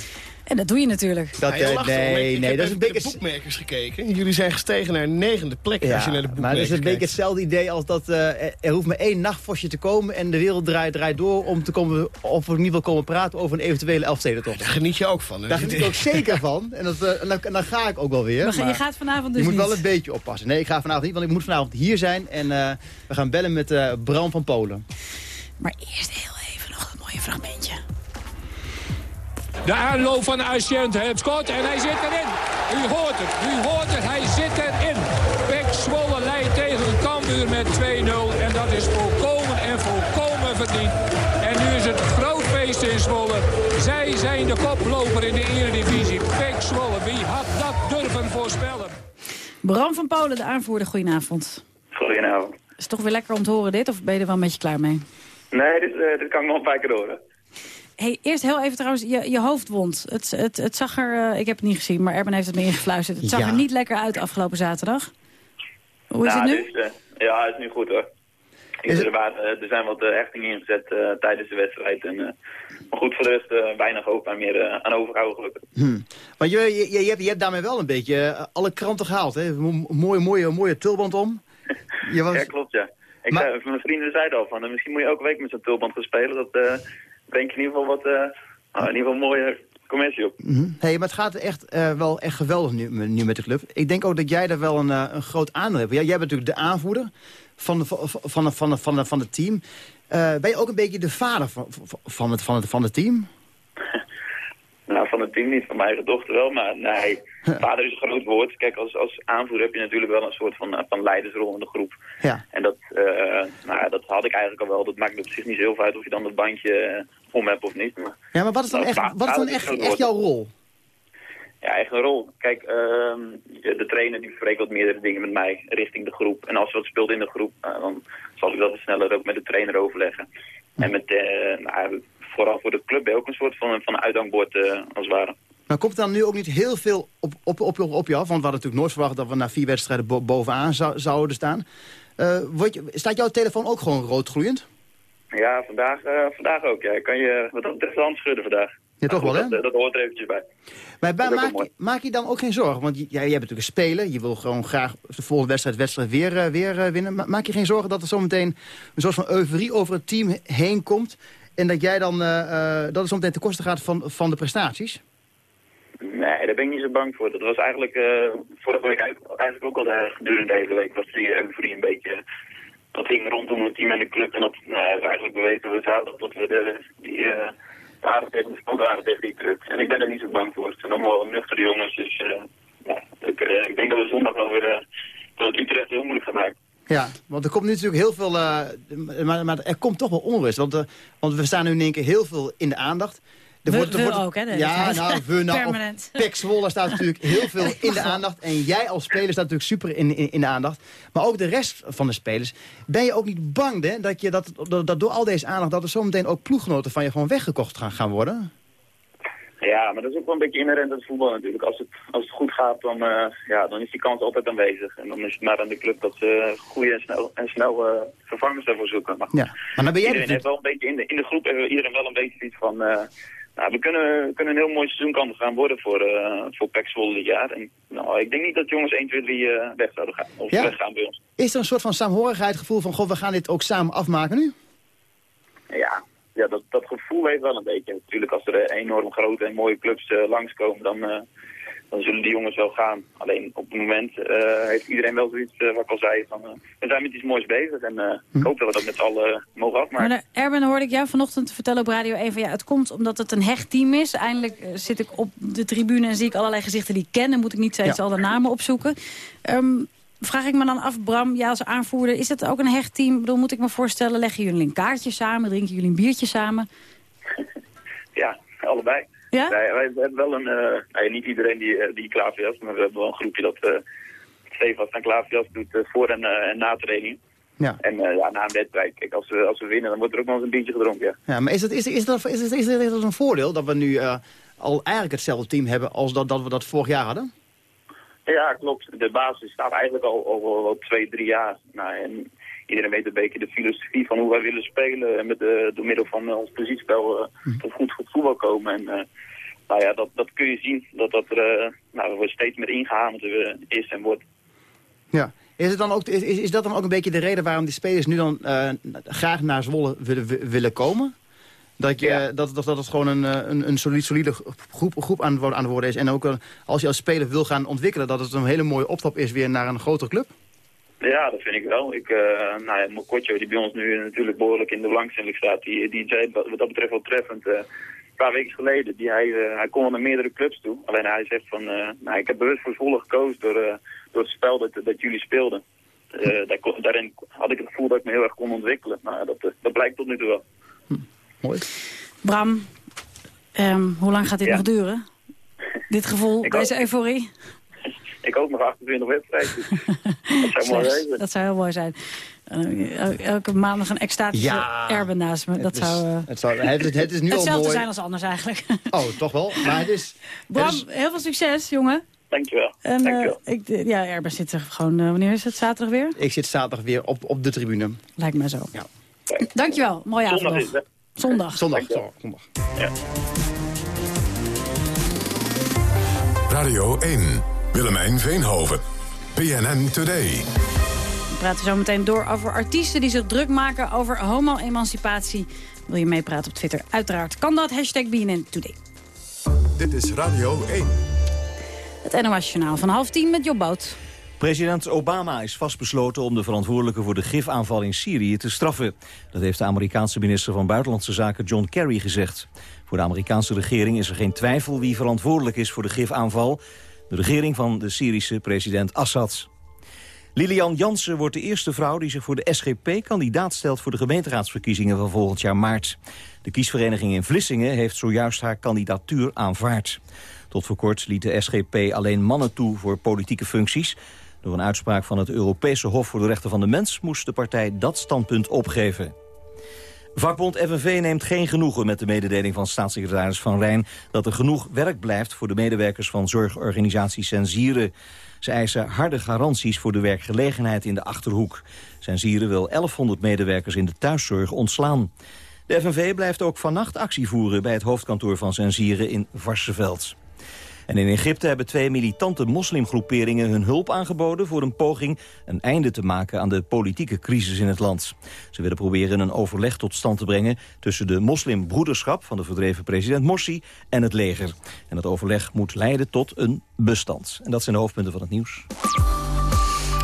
En dat doe je natuurlijk. Dat, Ja, je eh, lacht nee, Ik nee, heb dat is een beetje... de boekmerkers gekeken. Jullie zijn gestegen naar negende plek als je naar de boekmerkers maar dat is een beetje hetzelfde idee als dat eh, er- hoeft maar één nachtvosje te komen en de wereld draait, draait door om te komen, of we niet wil komen praten over een eventuele Elfstedentocht. Daar geniet je ook van. hè? Daar geniet ik ook zeker van. En, dat, eh, en dan, en dan ga ik ook wel weer. Maar, je gaat vanavond dus je moet wel een beetje oppassen. Nee, ik ga vanavond niet, want ik moet vanavond hier zijn. En eh, we gaan bellen met Bram van Polen. Maar eerst heel even nog een mooie fragmentje. De aanloop van Ascent, het schot en hij zit erin. U hoort het, u hoort het, hij zit erin. Pek Zwolle leidt tegen Cambuur met 2-0 en dat is volkomen en volkomen verdiend. En nu is het groot feest in Zwolle. Zij zijn de koploper in de eredivisie. Pek Zwolle, wie had dat durven voorspellen? Bram van Polen, de aanvoerder, goedenavond. Goedenavond. Is toch weer lekker om te horen dit, of ben je er wel een beetje klaar mee? Nee, dit, eh, dit kan ik nog een paar keer horen. Hey, eerst heel even trouwens, je, je hoofdwond. Het, het, het zag er, eh, ik heb het niet gezien, maar Erben heeft het me ingefluisterd. Het zag Ja. er niet lekker uit afgelopen zaterdag. Hoe is Nou, het nu? eh, ja, het is nu goed hoor. Er, waren, eh, er zijn wat hechtingen ingezet eh, tijdens de wedstrijd. En, eh, maar goed, voor de rest eh, weinig hoop en meer aan overhouden gelukkig. Hm. Want je, je, je, hebt, je hebt daarmee wel een beetje alle kranten gehaald. Hè? Mo- Mooie, mooie, mooie tulband om. Je was... Ja, klopt ja. Ik zei, mijn vrienden zeiden al van, misschien moet je elke week met zo'n tulband gaan spelen. Dat eh brengt in ieder geval wat, nou, in ieder geval mooie commissie op. Mhm. hey, maar het gaat echt eh, wel echt geweldig nu, nu met de club. Ik denk ook dat jij daar wel een, eh, een groot aandeel hebt. Jij, jij bent natuurlijk de aanvoerder van, de, van, van, van, van, het team. Ben je ook een beetje de vader van, van, het, van, het, van het team? Van het team niet, van mijn eigen dochter wel, maar nee, vader is een groot woord. Kijk, als, als aanvoerder heb je natuurlijk wel een soort van, eh, van leidersrol in de groep. Ja. En dat, eh, nou, dat had ik eigenlijk al wel. Dat maakt op zich niet zo heel veel uit of je dan het bandje eh, om hebt of niet. Maar, Ja, maar wat is dan Nou, echt, wat is dan is echt, echt jouw rol? Ja, echt een rol. Kijk, ehm, de trainer die bespreekt wat meerdere dingen met mij richting de groep. En als er wat speelt in de groep, dan zal ik dat sneller ook met de trainer overleggen. En met, eh, nou, vooral voor de club ben je ook een soort van, van uithangbord eh, als het ware. Maar komt dan nu ook niet heel veel op, op, op, op je af? Want we hadden natuurlijk nooit verwacht dat we na vier wedstrijden bo- bovenaan zou, zouden staan. Eh, word je, staat jouw telefoon ook gewoon roodgloeiend? Ja, vandaag, eh, vandaag ook. Ja. Kan je wat de hand schudden vandaag. Ja, toch wel, hè? Dat, dat hoort er eventjes bij. Maar bij, maak, je, maak je dan ook geen zorgen? Want jij, jij bent natuurlijk een speler. Je wil gewoon graag de volgende wedstrijd, wedstrijd weer, weer winnen. Ma- Maak je geen zorgen dat er zometeen een soort van euforie over het team heen komt... en dat jij dan eh, eh, dat het zometeen ten koste gaat van, van de prestaties? Nee, daar ben ik niet zo bang voor. Dat was eigenlijk eh, vorige week eigenlijk ook al de, gedurende de hele week was die euforie een beetje... Dat ging rondom het team en de club. En dat nou, is eigenlijk bewezen we zouden dat we de, die uh, waren tegen de tegen die club. En ik ben er niet zo bang voor. Het zijn allemaal nuchtere jongens. Dus ja, ik, denk dat we zondag wel weer het Utrecht heel moeilijk gaan maken. Ja, want er komt nu natuurlijk heel veel... eh, maar, maar er komt toch wel onrust. Want, eh, want we staan nu in één keer heel veel in de aandacht. Er We- wordt- er we wordt- ook, hè, Ja, nou, we nou. Permanent. Pek Zwolle staat natuurlijk heel veel in de aandacht. En jij als speler staat natuurlijk super in, in, in de aandacht. Maar ook de rest van de spelers. Ben je ook niet bang hè, dat, je, dat, dat, dat door al deze aandacht... dat er zometeen ook ploeggenoten van je gewoon weggekocht gaan, gaan worden? Ja, maar dat is ook wel een beetje inherent aan het voetbal natuurlijk. Als het, als het goed gaat, dan, uh, ja, dan is die kans altijd aanwezig. En dan is het maar aan de club dat ze goede en snel, en snel uh, vervangers daarvoor zoeken. Maar, ja. maar dan ben jij iedereen heeft wel een beetje in de, in de groep heeft iedereen wel een beetje iets van... Uh, nou, we kunnen, kunnen een heel mooi seizoen kan gaan worden voor, uh, voor Zwolle dit jaar. En nou, ik denk niet dat jongens 1, 2, 3 uh, weg zouden gaan. Of ja? weggaan bij ons. Is er een soort van saamhorigheid gevoel van... God, we gaan dit ook samen afmaken nu? Ja, ja dat, dat gevoel heeft wel een beetje. Natuurlijk als er enorm grote en mooie clubs uh, langskomen, dan, uh, dan zullen die jongens wel gaan. Alleen op het moment uh, heeft iedereen wel zoiets, wat ik al zei, van we zijn met iets moois bezig. En hm. ik hoop dat we dat met z'n allen mogen afmaken. Maar Erben hoorde ik jou vanochtend vertellen op Radio 1 van ja, het komt omdat het een hecht team is. Eindelijk zit ik op de tribune en zie ik allerlei gezichten die ik ken. Dan moet ik niet steeds ja. al de namen opzoeken. Um, vraag ik me dan af, Bram, ja, als aanvoerder, is het ook een hecht team? Ik bedoel, moet ik me voorstellen, leggen jullie een kaartje samen, drinken jullie een biertje samen? Ja, allebei. Ja? Nee, wij hebben wel een, uh, nee, niet iedereen die, die klaverjas, maar we hebben wel een groepje dat uh, stevast aan klaverjas doet uh, voor en, en na training. Ja. En ja, na een wedstrijd, kijk, als we, als we winnen, dan wordt er ook nog eens een biertje gedronken, ja. Ja, maar is het, is, is, dat, is, is, is het een voordeel dat we nu al eigenlijk hetzelfde team hebben als dat, dat we dat vorig jaar hadden? Ja, klopt. De basis staat eigenlijk al al twee, drie jaar. Nou, en iedereen weet een beetje de filosofie van hoe wij willen spelen. En met de, door middel van uh, ons positiespel uh, tot goed, voetbal komen. En uh, nou ja, dat, dat kun je zien. Dat dat er nou, steeds meer ingehamerd is en wordt. Ja. Is, het dan ook, is, is dat dan ook een beetje de reden waarom die spelers nu dan graag naar Zwolle willen, willen komen? Dat, je, ja. dat, dat, dat het gewoon een, een, een solide, solide groep, groep aan, aan het worden is. En ook als je als speler wil gaan ontwikkelen... dat het een hele mooie opstap is weer naar een grotere club? Ja, dat vind ik wel. Ik, uh, nou ja, Mokotjo, die bij ons nu natuurlijk behoorlijk in de belangstelling staat, die, die zei wat dat betreft wel treffend. Uh, een paar weken geleden, die, hij, uh, hij kon naar meerdere clubs toe. Alleen hij zegt van, nou, ik heb bewust voor Zwolle gekozen door, door het spel dat, dat jullie speelden. Daar, daarin had ik het gevoel dat ik me heel erg kon ontwikkelen. Nou, dat, dat blijkt tot nu toe wel. Mooi. Bram, um, hoe lang gaat dit ja. nog duren? Dit gevoel, deze euforie? Ik hoop nog 28 wedstrijden. dat zou mooi zijn. Dat zou heel mooi zijn. Uh, elke maandag een extatische ja, erben naast me. Dat is, zou, uh, het, zou, het, het is nu hetzelfde al mooi. zijn als anders eigenlijk. Oh, toch wel? Maar het is... Bram, het is... heel veel succes, jongen. Dankjewel. En, Dankjewel. Uh, ik, ja, Erben zit er gewoon... wanneer is het? Zaterdag weer? Ik zit zaterdag weer op, op de tribune. Lijkt mij zo. Ja. Dankjewel. Mooie avond Zondag. Zondag. Zondag. Ja. Radio 1. Willemijn Veenhoven. PNN Today. We praten zo meteen door over artiesten die zich druk maken over homo-emancipatie. Wil je meepraten op Twitter? Uiteraard kan dat. Hashtag BNN Today. Dit is Radio 1. Het NOS Journaal van half tien met Job Boot. President Obama is vastbesloten om de verantwoordelijke voor de gifaanval in Syrië te straffen. Dat heeft de Amerikaanse minister van Buitenlandse Zaken John Kerry gezegd. Voor de Amerikaanse regering is er geen twijfel wie verantwoordelijk is voor de gifaanval. De regering van de Syrische president Assad. Lilian Jansen wordt de eerste vrouw die zich voor de SGP kandidaat stelt voor de gemeenteraadsverkiezingen van volgend jaar maart. De kiesvereniging in Vlissingen heeft zojuist haar kandidatuur aanvaard. Tot voor kort liet de SGP alleen mannen toe voor politieke functies. Door een uitspraak van het Europese Hof voor de Rechten van de Mens moest de partij dat standpunt opgeven. Vakbond FNV neemt geen genoegen met de mededeling van staatssecretaris Van Rijn... dat er genoeg werk blijft voor de medewerkers van zorgorganisatie Sensieren. Ze eisen harde garanties voor de werkgelegenheid in de Achterhoek. Sensieren wil 1100 medewerkers in de thuiszorg ontslaan. De FNV blijft ook vannacht actie voeren bij het hoofdkantoor van Sensieren in Varsseveld. En in Egypte hebben twee militante moslimgroeperingen hun hulp aangeboden voor een poging een einde te maken aan de politieke crisis in het land. Ze willen proberen een overleg tot stand te brengen tussen de moslimbroederschap van de verdreven president Morsi en het leger. En dat overleg moet leiden tot een bestand. En dat zijn de hoofdpunten van het nieuws.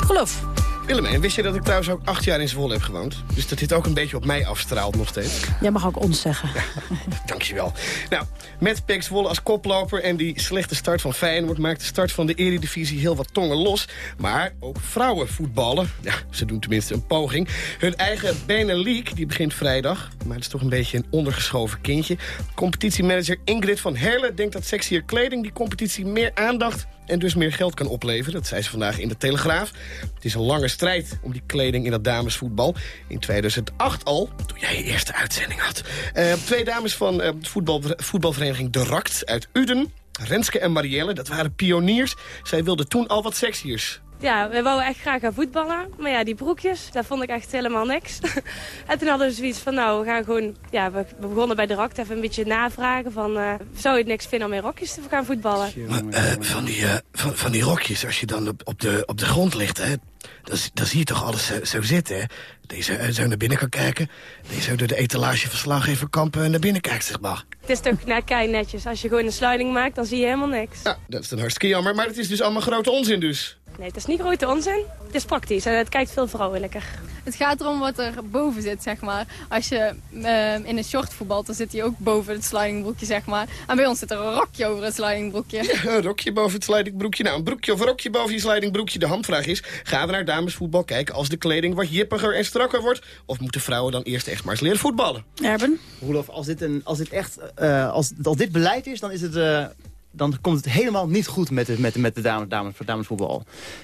Geloof. Willemijn, wist je dat ik trouwens ook acht jaar in Zwolle heb gewoond? Dus dat dit ook een beetje op mij afstraalt nog steeds. Jij mag ook ons zeggen. Ja, dankjewel. Nou, met Pek Zwolle als koploper en die slechte start van Feyenoord... maakt de start van de eredivisie heel wat tongen los. Maar ook vrouwen voetballen. Ja, ze doen tenminste een poging. Hun eigen Benelink, die begint vrijdag. Maar het is toch een beetje een ondergeschoven kindje. Competitiemanager Ingrid van Herle denkt dat sexier kleding... die competitie meer aandacht en dus meer geld kan opleveren. Dat zei ze vandaag in de Telegraaf. Het is een lange strijd om die kleding in dat damesvoetbal. In 2008 al, toen jij je eerste uitzending had. Uh, twee dames van uh, voetbal, voetbalvereniging De Rakt uit Uden... Renske en Marielle, dat waren pioniers. Zij wilden toen al wat sexiers. Ja, we wouden echt graag gaan voetballen. Maar ja, die broekjes, dat vond ik echt helemaal niks. en toen hadden we zoiets van, nou, we gaan gewoon... Ja, we begonnen bij de Rakt even een beetje navragen van... Uh, zou je het niks vinden om in rokjes te gaan voetballen? Maar, uh, van, die, uh, van, van die rokjes, als je dan op, op, de, op de grond ligt, hè, dan, dan zie je toch alles zo, zo zitten, hè? Deze zo naar binnen kan kijken. Deze door de etalage verslaggever Kampen naar binnen kijkt, zeg maar. Het is toch nou, kei netjes. Als je gewoon een sliding maakt, dan zie je helemaal niks. Ja, dat is dan hartstikke jammer. Maar het is dus allemaal grote onzin dus. Nee, het is niet grote onzin. Het is praktisch en het kijkt veel vrouwelijker. Het gaat erom wat er boven zit, zeg maar. Als je uh, in een short voetbalt, dan zit hij ook boven het slidingbroekje, zeg maar. En bij ons zit er een rokje over het slidingbroekje. Ja, een rokje boven het slidingbroekje. Nou, een broekje of een rokje boven je slidingbroekje. De handvraag is, gaan we naar damesvoetbal kijken als de kleding wat jippiger en strakker wordt? Of moeten vrouwen dan eerst echt maar eens leren voetballen? Erben? Roelof, als dit, een, als dit echt, uh, als, als dit beleid is, dan is het... Uh dan komt het helemaal niet goed met de, met, met de dames, dames, damesvoetbal.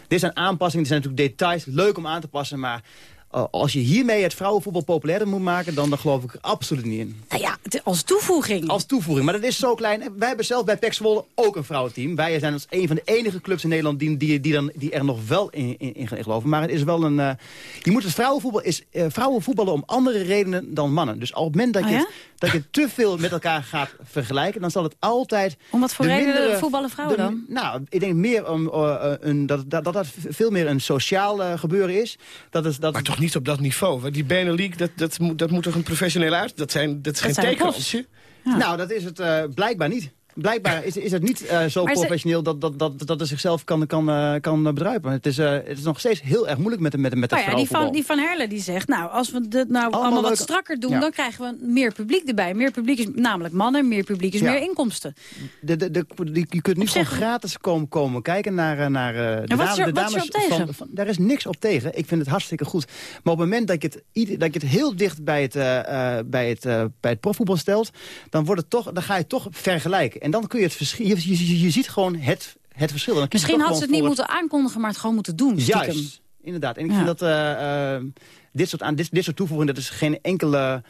Dit zijn aanpassingen, dit zijn natuurlijk details. Leuk om aan te passen, maar als je hiermee het vrouwenvoetbal populairder moet maken... dan, dan geloof ik er absoluut niet in. Nou ja, als toevoeging. Als toevoeging, maar dat is zo klein. Wij hebben zelf bij Zwolle ook een vrouwenteam. Wij zijn als een van de enige clubs in Nederland die, die, die, dan, die er nog wel in, in, in geloven. Maar het is wel een... eh, je moet het vrouwenvoetbal is eh, vrouwen voetballen om andere redenen dan mannen. Dus op het moment dat, Oh je, ja? het- dat je te veel met elkaar gaat vergelijken... dan zal het altijd... Om wat voor de redenen voetballen vrouwen de- dan? Nou, ik denk meer om, eh, eh, een, dat, dat, dat dat veel meer een sociaal eh, gebeuren is. Dat is dat Maar toch niet op dat niveau. Want die Benelink, dat, dat, moet, dat moet toch een professioneel uit? Dat, zijn, dat is geen zijn tekenkansje. Nou, dat is het eh, blijkbaar niet. Blijkbaar is, is het niet eh, zo Maar professioneel dat, dat, dat, dat het zichzelf kan, kan, eh, kan bedruipen. Het is, eh, het is nog steeds heel erg moeilijk met, de- met, de- met het Nou ja, die van, die van Herle die zegt, nou, als we dit nou allemaal, wat strakker doen... Ja. dan krijgen we meer publiek erbij. Meer publiek is namelijk mannen, meer publiek is Ja. meer inkomsten. De, de, de, die- je kunt nu gewoon gratis komen, komen kijken naar, naar de, wat is dame- er- de wat is er dames. op tegen? Van, van- daar is niks op tegen. Ik vind het hartstikke goed. Maar op het moment dat je het, dat je het heel dicht bij het, bij, het, bij het profvoetbal stelt... Dan, wordt het toch, dan ga je het toch vergelijken. En dan kun je het verschil... Je, je, je, ziet gewoon het, het verschil. Dan Misschien had ze het niet moeten aankondigen, maar het gewoon moeten doen. stiekem. Juist, inderdaad. En ik Ja. vind dat eh, eh, dit, soort, aan, dit, dit soort toevoegingen, dat is geen enkele...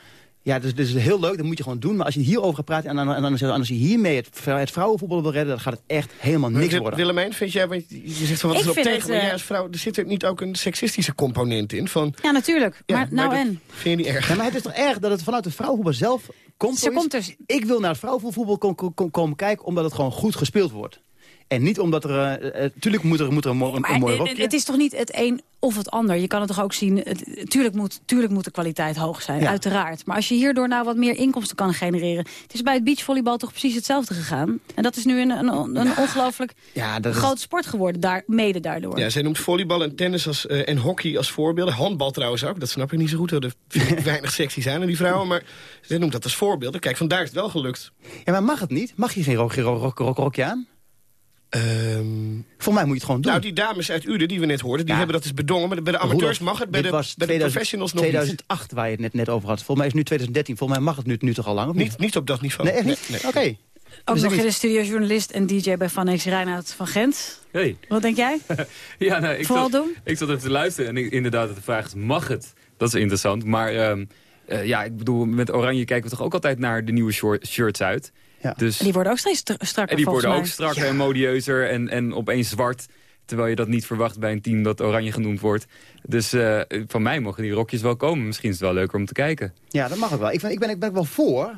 Ja, dat is heel leuk, dat moet je gewoon doen. Maar als je hierover gaat praten en, dan, en, dan, en als je hiermee het, het vrouwenvoetbal wil redden... dan gaat het echt helemaal niks Wil- worden. Willemijn, vind jij, want je zegt van wat Ik is er op tegen, het, maar jij eh, als vrouw, er zit er niet ook een seksistische component in? Van, Ja, natuurlijk. Ja, maar nou maar dat- en? vind je niet erg? Ja, maar het is toch erg dat het vanuit het vrouwenvoetbal zelf komt? Ze komt er- Ik wil naar het vrouwenvoetbal kom- kom- kom- komen kijken omdat het gewoon goed gespeeld wordt. En niet omdat er... eh, eh, tuurlijk moet er, moet er een, mooi het- rokje. het is toch niet het een of het ander? Je kan het toch ook zien... Het, tuurlijk, moet, tuurlijk moet de kwaliteit hoog zijn, Ja. uiteraard. Maar als je hierdoor nou wat meer inkomsten kan genereren... Het is bij het beachvolleybal toch precies hetzelfde gegaan. En dat is nu een, een, een ongelooflijk ja, dat is- grote sport geworden, daar, mede daardoor. Ja, zij noemt volleybal en tennis als, eh, en hockey als voorbeelden. Handbal trouwens ook, dat snap ik niet zo goed. Er weinig sexy zijn aan die vrouwen. Maar zij noemt dat als voorbeelden. Kijk, vandaar is het wel gelukt. Ja, maar mag het niet? Mag je geen rok, rok, rok, rok- rokje aan? Voor mij moet je het gewoon doen. Nou, die dames uit Uden die we net hoorden, die hebben dat dus bedongen. Maar bij de amateurs mag het, bij de, was bij de 2000 professionals nog niet. 2008 waar je het net, net over had. Volgens mij is het nu 2013. Volgens mij mag het nu, nu toch al lang, of niet? Niet, niet op dat niveau. Nee, echt niet? Nee, nee. Oké. Ook Dus nog de studiojournalist en DJ bij Van X Reinoud van Gent. Hey. Wat denk jij? Ja, nou, ik, Vooral zat, doen? ik zat even te luisteren en ik, inderdaad, de vraag is, mag het? Dat is interessant. Maar ehm, eh, ja, ik bedoel, met Oranje kijken we toch ook altijd naar de nieuwe short- shirts uit. Dus, Die worden ook steeds str- strakker en die worden ook strakker en modieuzer en, en opeens zwart. Terwijl je dat niet verwacht bij een team dat Oranje genoemd wordt. Dus eh, van mij mogen die rokjes wel komen. Misschien is het wel leuker om te kijken. Ja, dat mag ook wel. Ik, vind, ik, ben, ik ben wel voor.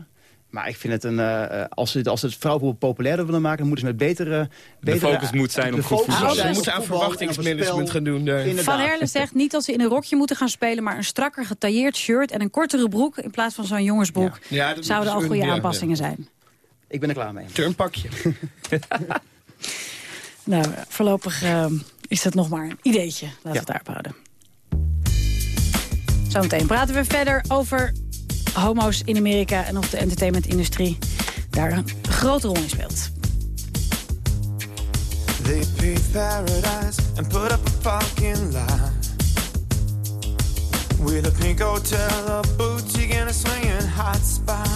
Maar ik vind het een... eh, eh, als, ze, als het vrouwenvoetbal populairder willen maken... dan moeten ze met betere... betere focus moet zijn de op goed voetbal. Ze moeten aan en het verwachtingsmanagement gaan doen. Inderdaad. Van Herle zegt niet dat ze in een rokje moeten gaan spelen... maar een strakker getailleerd shirt en een kortere broek... in plaats van zo'n jongensbroek Ja, zouden al goede ja, aanpassingen ja. zijn. Ik ben er klaar mee. Turnpakje. Nou, voorlopig eh, is dat nog maar een ideetje. Laten we Ja. het daarop houden. Zometeen praten we verder over homo's in Amerika... en of de entertainmentindustrie daar een grote rol in speelt. They paved paradise and put up a fucking lie. With a pink hotel, a boutique, and a swinging hot spot.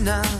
now.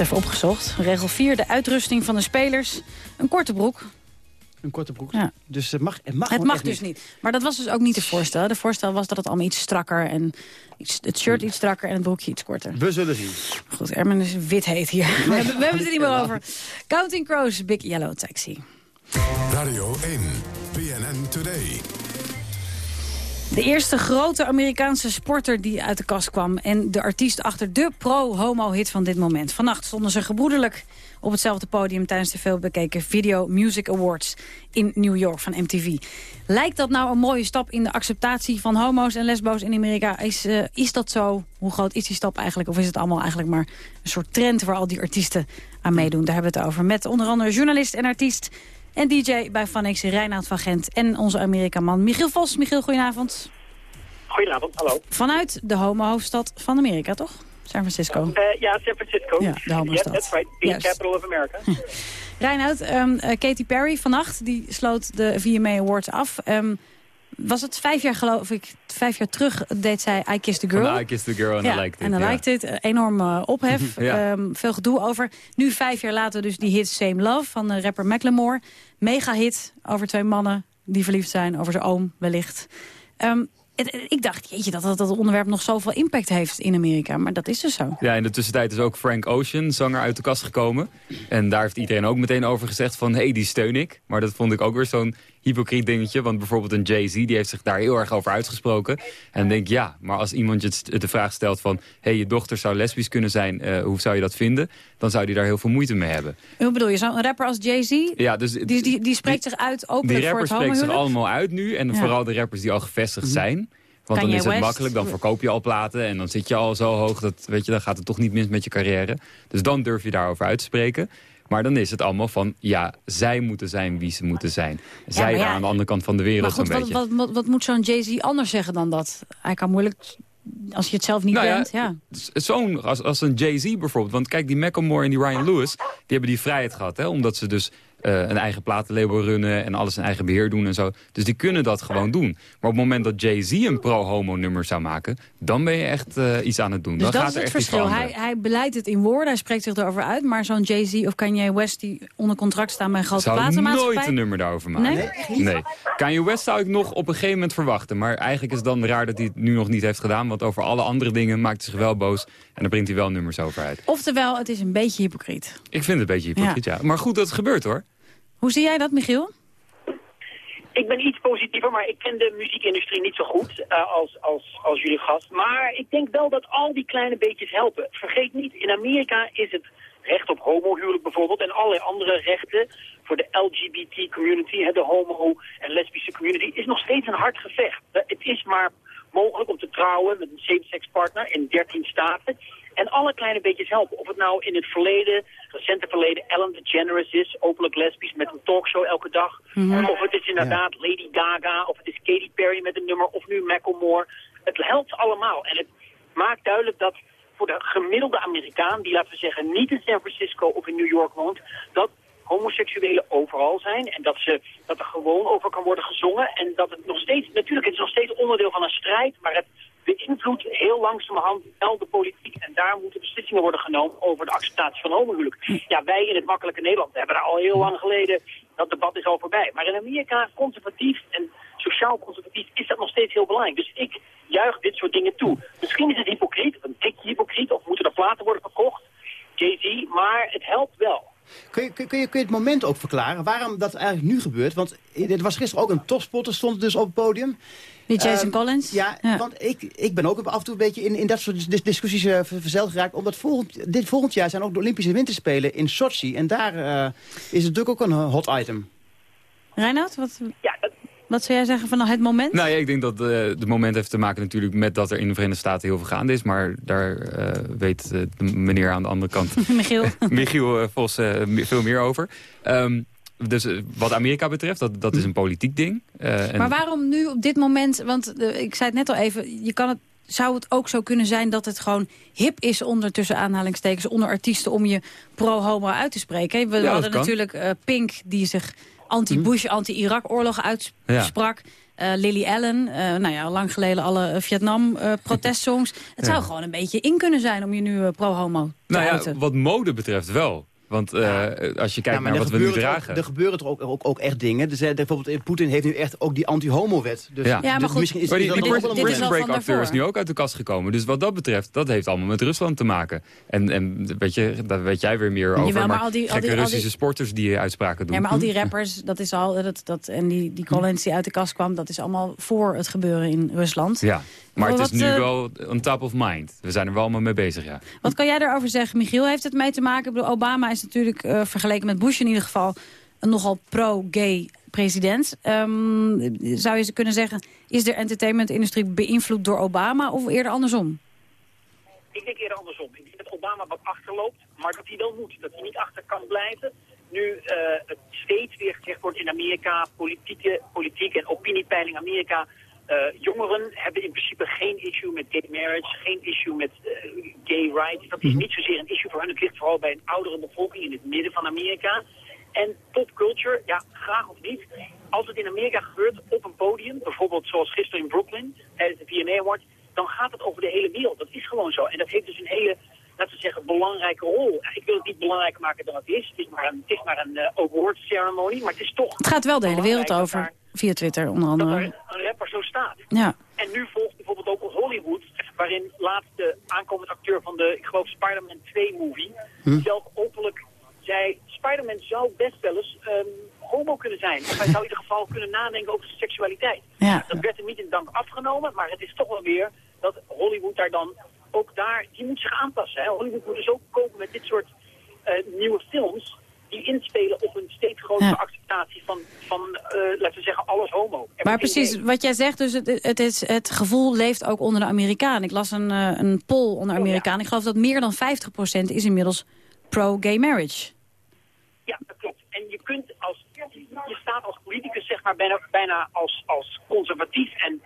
het even opgezocht. Regel 4, de uitrusting van de spelers. Een korte broek. Een korte broek. Ja. Dus het mag, het mag, Het mag dus niet. Maar dat was dus ook niet het voorstel. De voorstel was dat het allemaal iets strakker en iets, het shirt iets strakker en het broekje iets korter. We zullen zien. Goed, Ermen is wit heet hier. We hebben, we hebben het er niet meer over. Counting Crows, Big Yellow Taxi. Radio 1, BNN Today. De eerste grote Amerikaanse sporter die uit de kast kwam... en de artiest achter de pro-homo-hit van dit moment. Vannacht stonden ze gebroederlijk op hetzelfde podium... tijdens de veelbekeken Video Music Awards in New York van MTV. Lijkt dat nou een mooie stap in de acceptatie van homo's en lesbo's in Amerika? Is, eh, is dat zo? Hoe groot is die stap eigenlijk? Of is het allemaal eigenlijk maar een soort trend... waar al die artiesten aan meedoen? Daar hebben we het over met onder andere journalist en artiest... En DJ bij Vanix, Reinoud van Gent en onze Amerikaman Michiel Vos. Michiel, goedenavond. Goedenavond, hallo. Vanuit de homo-hoofdstad van Amerika, toch? San Francisco. Eh, ja, San Francisco. Ja, de homo-stad. Yeah, that's right. The capital of America. Reinoud, ehm, eh, Katy Perry vannacht, die sloot de VMA Awards af. Ehm, was het vijf jaar, geloof ik, vijf jaar terug deed zij I Kissed the Girl. Van I Kissed the Girl en ja, I Liked It. En dan eh, Enorm eh, ophef. Ja. Ehm, veel gedoe over. Nu vijf jaar later dus die hit Same Love van de rapper Macklemore. Mega hit over twee mannen die verliefd zijn. Over zijn oom wellicht. Ehm, ik dacht, jeetje, dat, dat dat onderwerp nog zoveel impact heeft in Amerika. Maar dat is dus zo. Ja, in de tussentijd is ook Frank Ocean, zanger, uit de kast gekomen. En daar heeft iedereen ook meteen over gezegd van... hé, hey, die steun ik. Maar dat vond ik ook weer zo'n hypocriet dingetje. Want bijvoorbeeld een Jay-Z, die heeft zich daar heel erg over uitgesproken. En denk ja, maar als iemand je de vraag stelt van... hé, hey, je dochter zou lesbisch kunnen zijn, eh, hoe zou je dat vinden? Dan zou die daar heel veel moeite mee hebben. Hoe bedoel je, zo'n rapper als Jay-Z... Ja, dus Die, die, die spreekt zich uit openlijk voor rappers het spreken zich homohuwelijk? allemaal uit nu. En Ja. vooral de rappers die al gevestigd zijn. Want dan is het West. makkelijk, dan verkoop je al platen... en dan zit je al zo hoog, dat, weet je, dan gaat het toch niet mis met je carrière. Dus dan durf je daarover uit te spreken. Maar dan is het allemaal van, ja, zij moeten zijn wie ze moeten zijn. Zij ja, aan de andere kant van de wereld goed, zo'n wat, beetje. wat, wat, wat moet zo'n Jay-Z anders zeggen dan dat? Hij kan moeilijk, als je het zelf niet Nou ja, bent, ja. Zo'n, als, als een Jay-Z bijvoorbeeld. Want kijk, die Macklemore en die Ryan Lewis... die hebben die vrijheid gehad, hè. Omdat ze dus eh, een eigen platenlabel runnen... en alles in eigen beheer doen en zo. Dus die kunnen dat gewoon doen. Maar op het moment dat Jay-Z een pro-homo-nummer zou maken... dan ben je echt eh, iets aan het doen. Dus dan dat gaat is er het verschil. Hij, hij beleidt het in woorden, hij spreekt zich erover uit. Maar zo'n Jay-Z of Kanye West die onder contract staan bij een grote zou platenmaatschappij... nooit een nummer daarover maken. Nee? Nee. Kanye West zou ik nog op een gegeven moment verwachten. Maar eigenlijk is het dan raar dat hij het nu nog niet heeft gedaan. Want over alle andere dingen maakt hij zich wel boos. En dan brengt hij wel nummers over uit. Oftewel, het is een beetje hypocriet. Ik vind het een beetje hypocriet, ja. Maar goed dat het gebeurt, hoor. Hoe zie jij dat, Michiel? Ik ben iets positiever, maar ik ken de muziekindustrie niet zo goed eh, als, als, als jullie gast. Maar ik denk wel dat al die kleine beetjes helpen. Vergeet niet, in Amerika is het recht op homohuwelijk bijvoorbeeld... en allerlei andere rechten voor de LGBT-community, hè, de homo- en lesbische community... is nog steeds een hard gevecht. Eh, Het is maar mogelijk om te trouwen met een same-sex partner in 13 staten. En alle kleine beetjes helpen. Of het nou in het verleden, recente verleden, Ellen DeGeneres is, openlijk lesbisch met een talkshow elke dag. Mhm. Of het is inderdaad Lady Gaga, of het is Katy Perry met een nummer, of nu Macklemore. Het helpt allemaal. En het maakt duidelijk dat voor de gemiddelde Amerikaan, die laten we zeggen niet in San Francisco of in New York woont, dat homoseksuelen overal zijn en dat, ze, dat er gewoon over kan worden gezongen. En dat het nog steeds, natuurlijk het is nog steeds onderdeel van een strijd, maar het beïnvloedt heel langzamerhand wel de politiek. En daar moeten beslissingen worden genomen over de acceptatie van homohuwelijk. Ja, wij in het makkelijke Nederland hebben daar al heel lang geleden, dat debat is al voorbij. Maar in Amerika, conservatief en sociaal conservatief, is dat nog steeds heel belangrijk. Dus ik juich dit soort dingen toe. Misschien is het hypocriet, een tikje hypocriet, of moeten er platen worden verkocht, Jay-Z, maar het helpt wel. Kun je, kun, je, kun je het moment ook verklaren waarom dat eigenlijk nu gebeurt? Want er was gisteren ook een topspotter, stond dus op het podium. Die Jason Ehm, Collins? Ja, want ik, ik ben ook af en toe een beetje in, in dat soort dis- discussies verzeild geraakt. Omdat volgend, dit volgend jaar zijn ook de Olympische Winterspelen in Sochi. En daar eh, is het natuurlijk ook een hot item. Reinoud, wat, wat zou jij zeggen van het moment? Nou ja, ik denk dat eh het moment heeft te maken natuurlijk met dat er in de Verenigde Staten heel veel gaande is. Maar daar eh, weet eh, de meneer aan de andere kant, Michiel. Michiel Vos, veel meer over. Ehm, dus wat Amerika betreft, dat, dat is een politiek ding. En- Maar waarom nu op dit moment, want ik zei het net al even, je kan het, zou het ook zo kunnen zijn dat het gewoon hip is onder tussen aanhalingstekens, onder artiesten om je pro-homo uit te spreken. We Ja, hadden natuurlijk Pink die zich anti-Bush, anti-Irak-oorlog uitsprak. Eh, Lily Allen, eh, nou ja, lang geleden alle Vietnam-protestsongs. het Ja. zou gewoon een beetje in kunnen zijn om je nu eh, pro-homo te nou ja, wat mode betreft wel. Want eh, als je kijkt Ja, maar naar wat we nu dragen... Ook, er gebeuren er ook, ook, ook echt dingen. Dus, eh, bijvoorbeeld eh, Poetin heeft nu echt ook die anti-homo-wet. Dus, ja. dus misschien is, maar is die, dat die Prison een moment. Break acteur is nu ook uit de kast gekomen. Dus wat dat betreft, dat heeft allemaal met Rusland te maken. En, en weet je, daar weet jij weer meer over. Jawel, maar maar al die- al die- al die- Russische sporters die uitspraken doen. Ja, maar al die rappers, dat is al, dat, dat, en die, die Collins die uit de kast kwam, dat is allemaal voor het gebeuren in Rusland. Ja, maar het is nu eh, wel on top of mind. We zijn er wel allemaal mee bezig, ja. Wat kan jij daarover zeggen, Michiel? Heeft het mee te maken? Ik bedoel, Obama is natuurlijk eh, vergeleken met Bush in ieder geval een nogal pro-gay president. Ehm, zou je ze kunnen zeggen, is de entertainmentindustrie beïnvloed door Obama of eerder andersom? Ik denk eerder andersom. Ik denk dat Obama wat achterloopt, maar dat hij wel moet. Dat hij niet achter kan blijven. Nu eh, het steeds weer gezegd wordt in Amerika, politieke, politiek en opiniepeiling Amerika... eh, jongeren hebben in principe geen issue met gay marriage, geen issue met eh, gay rights. Dat is niet zozeer een issue voor hen. Het ligt vooral bij een oudere bevolking in het midden van Amerika. En popculture, ja, graag of niet. Als het in Amerika gebeurt op een podium, bijvoorbeeld zoals gisteren in Brooklyn, tijdens de VMA Awards, dan gaat het over de hele wereld. Dat is gewoon zo. En dat heeft dus een hele, laten we zeggen, belangrijke rol. Ik wil het niet belangrijker maken dan het is. Het is maar een, het is maar een eh, award ceremony, maar het is toch... Het gaat wel de hele wereld over, via Twitter onder andere. er een rapper zo staat. Ja. En nu volgt bijvoorbeeld ook Hollywood, waarin laatst de aankomende acteur van de, ik geloof, Spider-Man 2-movie, Hm. zelf openlijk zei, Spider-Man zou best wel eens ehm, homo kunnen zijn. Of hij zou in ieder geval kunnen nadenken over zijn seksualiteit. Ja. Dat werd hem niet in dank afgenomen, maar het is toch wel weer dat Hollywood daar dan ook daar, die moet zich aanpassen. Hè. Hollywood moet dus ook komen met dit soort eh, nieuwe films die inspelen op een steeds grotere Ja. acceptatie van, van eh, laten we zeggen, alles homo. Er Maar precies, wat jij zegt, dus het, het, is, het gevoel leeft ook onder de Amerikanen. Ik las een, eh, een poll onder Amerikanen. Ik geloof dat meer dan 50% is inmiddels pro-gay marriage. Ja, dat klopt. En je kunt als, je staat als politicus zeg maar bijna, bijna als, als conservatief en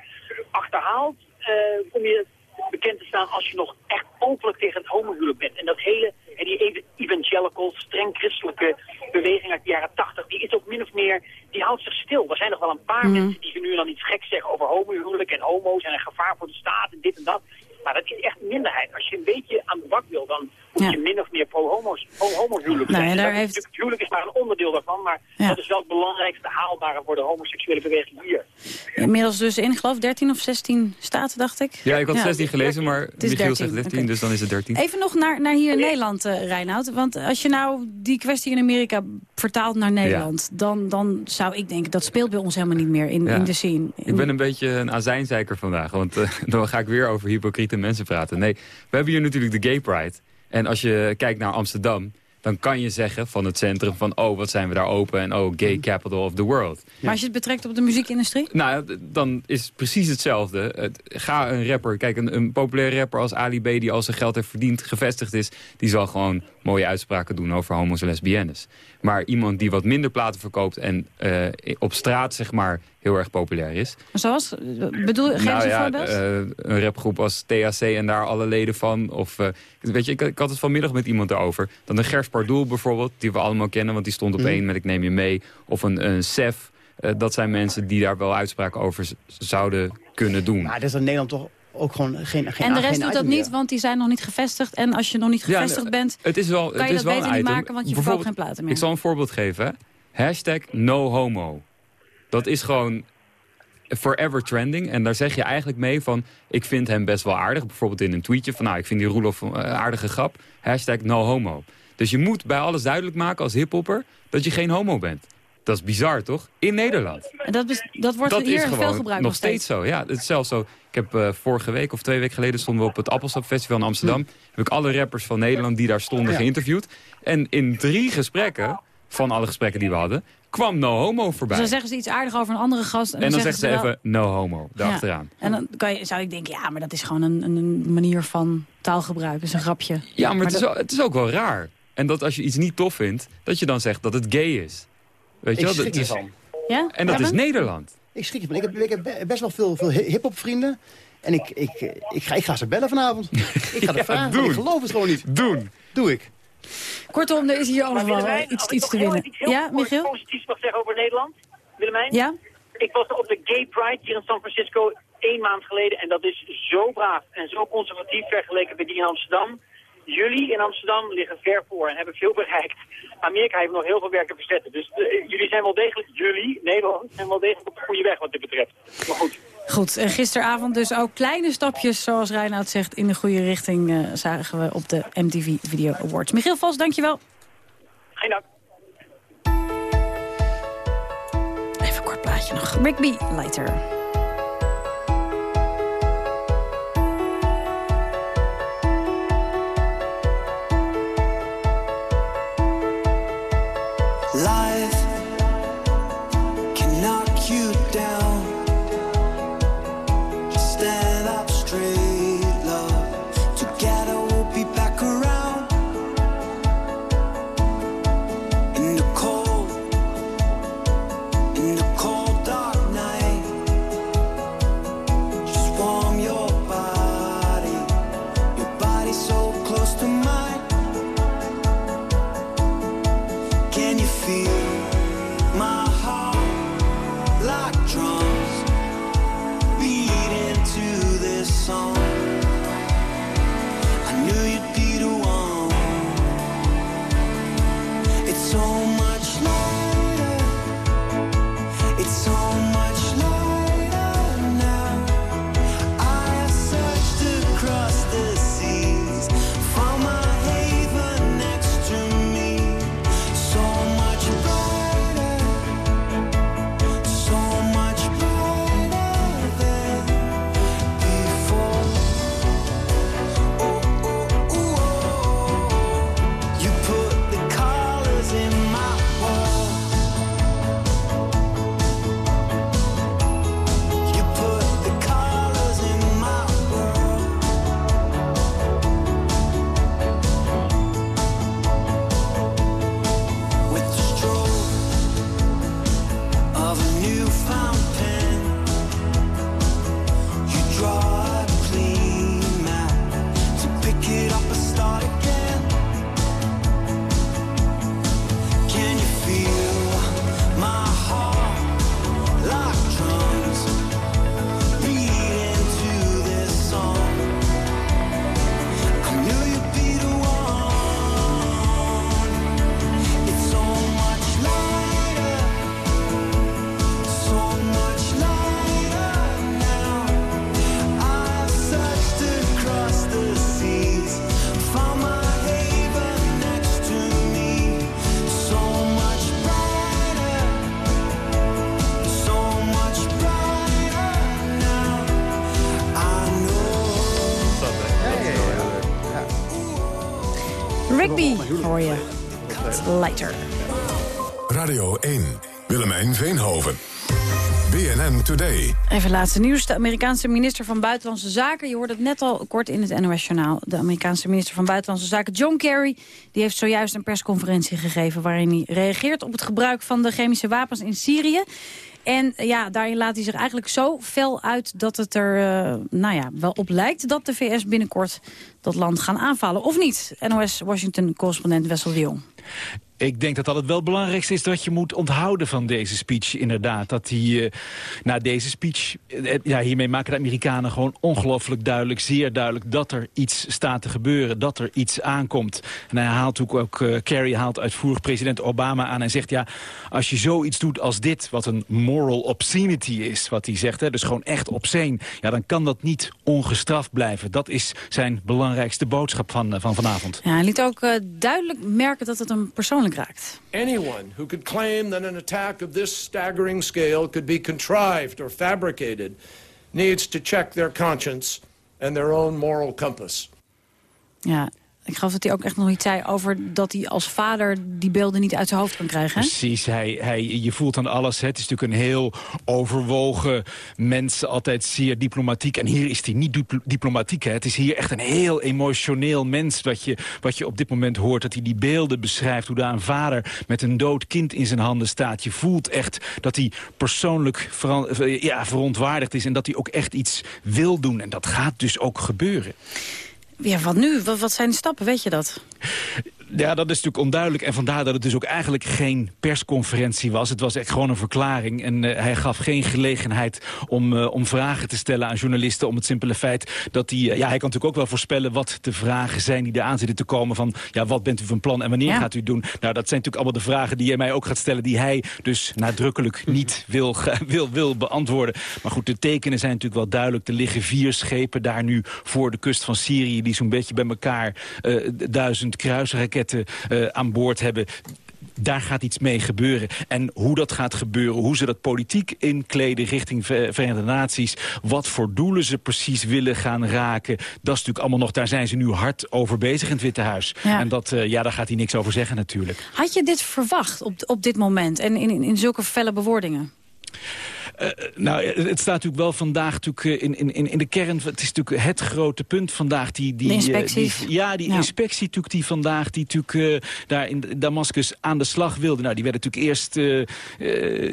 achterhaald eh, om je bekend te staan als je nog echt openlijk tegen het homohuwelijk bent. En dat hele, en die ev- evangelical, streng christelijke beweging uit de jaren tachtig, die is ook min of meer, die houdt zich stil. Er zijn nog wel een paar mensen die nu en dan iets gek zeggen over homohuwelijk en homo's en een gevaar voor de staat en dit en dat. Maar dat is echt een minderheid. Als je een beetje aan de bak wil, dan moet je min of meer pro-homo's, Nou, daar Dat is heeft- natuurlijk- Het huwelijk is maar een onderdeel daarvan, maar Ja. dat is wel het belangrijkste haalbare voor de homoseksuele beweging hier. Inmiddels dus in, geloof 13 of 16 staten, dacht ik. Ja, ik had 16 gelezen, maar Het is Michiel 13, zegt 13, oké. dus dan is het 13. Even nog naar, naar hier in Nederland, eh Reinoud. Want als je nou die kwestie in Amerika vertaalt naar Nederland... Dan, dan zou ik denken, dat speelt bij ons helemaal niet meer in, Ja. in de scene. Ik ben een beetje een azijnzeiker vandaag, want eh, dan ga ik weer over hypocriete mensen praten. Nee, we hebben hier natuurlijk de Gay Pride. En als je kijkt naar Amsterdam, dan kan je zeggen van het centrum van... oh, wat zijn we daar open en oh, gay capital of the world. Maar als je het betrekt op de muziekindustrie? Nou, dan is het precies hetzelfde. Het- ga een rapper, kijk, een, een populair rapper als Ali B... die al zijn geld heeft verdiend, gevestigd is... die zal gewoon mooie uitspraken doen over homo's en lesbiennes. Maar iemand die wat minder platen verkoopt... en eh, op straat, zeg maar, heel erg populair is... Zoals? Bedoel, geef eens nou een ja, voorbeeld. eh, een rapgroep als THC en daar alle leden van. Of, eh, weet je, ik, ik had het vanmiddag met iemand erover. Dan een Gers Pardoel bijvoorbeeld, die we allemaal kennen... want die stond op Mhm. één met Ik Neem Je Mee. Of een, een Sef. Eh, dat zijn mensen die daar wel uitspraken over zouden kunnen doen. Maar dat is in Nederland toch ook gewoon geen geen en de rest doet dat niet, want die zijn nog niet gevestigd. En als je nog niet gevestigd bent, het is wel, kan het je is dat wel beter niet maken, want je verkoopt geen platen meer. Ik zal een voorbeeld geven. Hashtag no homo. Dat is gewoon forever trending. En daar zeg je eigenlijk mee van... ik vind hem best wel aardig. Bijvoorbeeld in een tweetje van... nou, ik vind die Roelof een eh, aardige grap. Hashtag no homo. Dus je moet bij alles duidelijk maken als hiphopper... dat je geen homo bent. Dat is bizar, toch? In Nederland. En dat, dat wordt dat hier is veel gewoon gebruikt nog steeds zo. Ja, het is zelfs zo. Ik heb eh, vorige week of twee weken geleden stonden we op het Appelsap Festival in Amsterdam. Heb ik alle rappers van Nederland die daar stonden Ja. geïnterviewd. En in drie gesprekken, van alle gesprekken die we hadden, kwam no homo voorbij. Dus dan zeggen ze iets aardig over een andere gast. En, en dan zeggen ze wel- even no homo Ja. daarachteraan. En dan kan je, zou ik denken, ja, maar dat is gewoon een, een manier van taalgebruik. Dat is een grapje. Ja, maar, het, is dat- het is ook wel raar. En dat als je iets niet tof vindt, dat je dan zegt dat het gay is. Weet je Ik wel? schrik Dat is- ervan. Ja? En dat is Nederland. Ik schrik ervan. Ik heb, ik heb be- best wel veel, veel hi- hip-hop vrienden. En ik, ik, ik, ga, ik ga ze bellen vanavond. Ik ga het Ja, vragen, doen. ik geloof het gewoon niet. Doen. Doe ik. Kortom, er is hier allemaal wel Willemijn, iets, iets ik te heel winnen. iets heel Ja, Michiel? positiefs mag zeggen over Nederland. Willemijn? Ja? Ik was op de Gay Pride hier in San Francisco één maand geleden. En dat is zo braaf en zo conservatief vergeleken met die in Amsterdam. Jullie in Amsterdam liggen ver voor en hebben veel bereikt. Amerika heeft nog heel veel werk te verzetten. Dus eh, jullie zijn wel degelijk, jullie, Nederland, zijn wel degelijk op de goede weg wat dit betreft. Maar goed. Goed, en gisteravond dus ook kleine stapjes, zoals Reinoud zegt, in de goede richting eh, zagen we op de MTV Video Awards. Michiel Vos, dankjewel. Geen dank. Even een kort plaatje nog. Rigby Lighter. Hoor je. Lighter. Radio 1. Willemijn Veenhoven. BNN Today. Even laatste nieuws. De Amerikaanse minister van Buitenlandse Zaken... je hoorde het net al kort in het NOS-journaal... de Amerikaanse minister van Buitenlandse Zaken John Kerry... die heeft zojuist een persconferentie gegeven... waarin hij reageert op het gebruik van de chemische wapens in Syrië. En ja, daarin laat hij zich eigenlijk zo fel uit... dat het er uh, nou ja, wel op lijkt dat de VS binnenkort dat land gaan aanvallen. Of niet? NOS-Washington-correspondent Wessel de Jong. Ik denk dat dat het wel belangrijkste is dat je moet onthouden van deze speech. Inderdaad, dat hij uh, na deze speech... Uh, ja, hiermee maken de Amerikanen gewoon ongelooflijk duidelijk... zeer duidelijk dat er iets staat te gebeuren, dat er iets aankomt. En hij haalt ook, Kerry haalt uitvoerig president Obama aan en zegt... ja, als je zoiets doet als dit, wat een moral obscenity is... wat hij zegt, hè, dus gewoon echt obscene... ja, dan kan dat niet ongestraft blijven. Dat is zijn belangrijkste boodschap van, van vanavond. Ja, hij liet ook duidelijk merken dat het een persoonlijk Anyone who could claim that an attack of this staggering scale could be contrived or fabricated needs to check their conscience and their own moral compass. Ja, ik geloof dat hij ook echt nog iets zei over dat hij als vader die beelden niet uit zijn hoofd kan krijgen. Precies, hij, hij, je voelt aan alles. Hè. Het is natuurlijk een heel overwogen mens, altijd zeer diplomatiek. En hier is hij niet dipl diplomatiek. Hè. Het is hier echt een heel emotioneel mens wat je, wat je op dit moment hoort. Dat hij die beelden beschrijft, hoe daar een vader met een dood kind in zijn handen staat. Je voelt echt dat hij persoonlijk ja, verontwaardigd is en dat hij ook echt iets wil doen. En dat gaat dus ook gebeuren. Ja, wat nu? Wat, zijn de stappen? Weet je dat? Ja, dat is natuurlijk onduidelijk. En vandaar dat het dus ook eigenlijk geen persconferentie was. Het was echt gewoon een verklaring. En uh, hij gaf geen gelegenheid om, uh, om vragen te stellen aan journalisten... om het simpele feit dat hij... Uh, ja, hij kan natuurlijk ook wel voorspellen wat de vragen zijn... die eraan zitten te komen van... ja, wat bent u van plan en wanneer ja. gaat u doen? Nou, dat zijn natuurlijk allemaal de vragen die jij mij ook gaat stellen... die hij dus nadrukkelijk niet wil, wil, wil beantwoorden. Maar goed, de tekenen zijn natuurlijk wel duidelijk. Er liggen vier schepen daar nu voor de kust van Syrië... die zo'n beetje bij elkaar duizend kruisraketten uh, aan boord hebben daar gaat iets mee gebeuren. En hoe dat gaat gebeuren, hoe ze dat politiek inkleden richting Verenigde Naties... wat voor doelen ze precies willen gaan raken... dat is natuurlijk allemaal nog, daar zijn ze nu hard over bezig in het Witte Huis. Ja. En dat, uh, ja, daar gaat hij niks over zeggen natuurlijk. Had je dit verwacht op, op dit moment en in, in zulke felle bewoordingen? Uh, nou, het staat natuurlijk wel vandaag natuurlijk in, in, in de kern... het is natuurlijk het grote punt vandaag. Die, die, de inspecties. Die, ja, die ja. inspectie natuurlijk die vandaag... die natuurlijk uh, daar in Damascus aan de slag wilde. Nou, die werden natuurlijk eerst... Uh,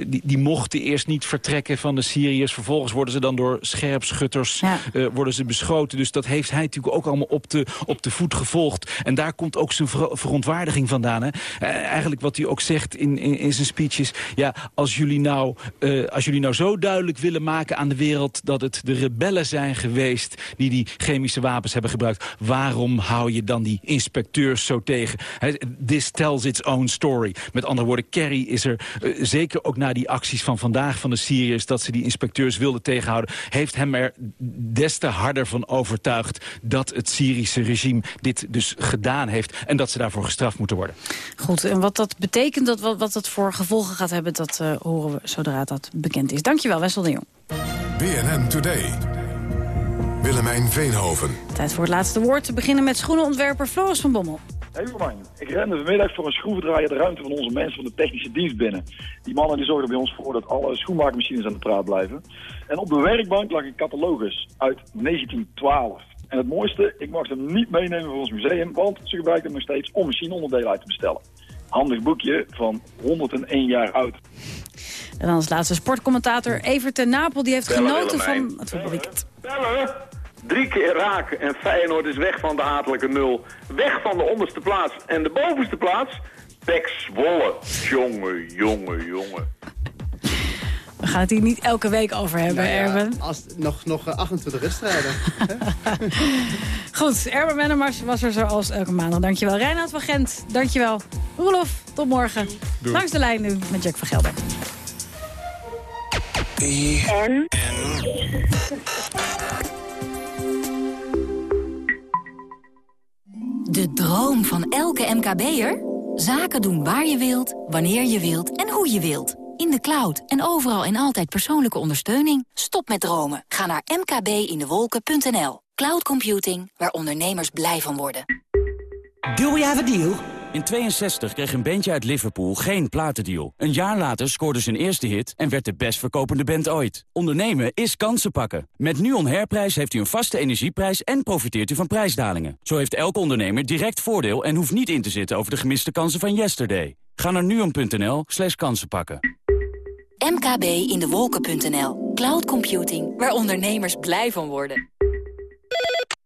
die, die mochten eerst niet vertrekken van de Syriërs. Vervolgens worden ze dan door scherpschutters ja. worden ze beschoten. Dus dat heeft hij natuurlijk ook allemaal op de, op de voet gevolgd. En daar komt ook zijn ver verontwaardiging vandaan. Hè? eigenlijk wat hij ook zegt in, in, in zijn speeches... ja, als jullie nou, als jullie nou zo duidelijk willen maken aan de wereld... dat het de rebellen zijn geweest die die chemische wapens hebben gebruikt... waarom hou je dan die inspecteurs zo tegen? This tells its own story. Met andere woorden, Kerry is er, uh, zeker ook na die acties van vandaag van de Syriërs... dat ze die inspecteurs wilden tegenhouden... heeft hem er des te harder van overtuigd... dat het Syrische regime dit dus gedaan heeft... en dat ze daarvoor gestraft moeten worden. Goed, en wat dat betekent, dat, wat, wat dat voor gevolgen gaat hebben... dat uh, horen we zodra dat bekend is. Dankjewel, Wessel de Jong. BNN Today. Willemijn Veenhoven. Tijd voor het laatste woord. Te beginnen met schoenenontwerper Floris van Bommel. Hey man, ik rende vanmiddag voor een schroevendraaier de ruimte van onze mensen van de technische dienst binnen. Die mannen die zorgden bij ons voor dat alle schoenmaakmachines aan de praat blijven. En op de werkbank lag een catalogus uit 1912. En het mooiste, ik mocht hem niet meenemen voor ons museum, want ze gebruiken hem nog steeds om machineonderdelen uit te bestellen. Handig boekje van 101 jaar oud. En dan als laatste sportcommentator Evert ten Napel. Die heeft Bellen, genoten van het voetbalweekend. Bellen! Drie keer raken en Feyenoord is weg van de hatelijke nul. Weg van de onderste plaats en de bovenste plaats. Pek Zwolle. Jongen, jongen, jongen. We gaan het hier niet elke week over hebben, nou ja, Erben. Als, nog, nog 28 wedstrijden. Goed, Erben Mennemars was er zoals elke maandag. Dankjewel. Reinoud van Gent, dankjewel. Roelof, tot morgen. Doei. Langs de lijn nu met Jack van Gelder. En? De droom van elke MKB'er? Zaken doen waar je wilt, wanneer je wilt en hoe je wilt. In de cloud en overal en altijd persoonlijke ondersteuning. Stop met dromen. Ga naar mkbindewolken.nl. Cloud computing, waar ondernemers blij van worden. Do we have a deal? In 62 kreeg een bandje uit Liverpool geen platendeal. Een jaar later scoorde zijn eerste hit en werd de best verkopende band ooit. Ondernemen is kansen pakken. Met NUON Herprijs heeft u een vaste energieprijs en profiteert u van prijsdalingen. Zo heeft elke ondernemer direct voordeel en hoeft niet in te zitten over de gemiste kansen van yesterday. Ga naar nuon.nl slash kansen pakken. MKB in de wolken.nl. Cloud computing, waar ondernemers blij van worden.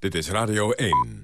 Dit is Radio 1.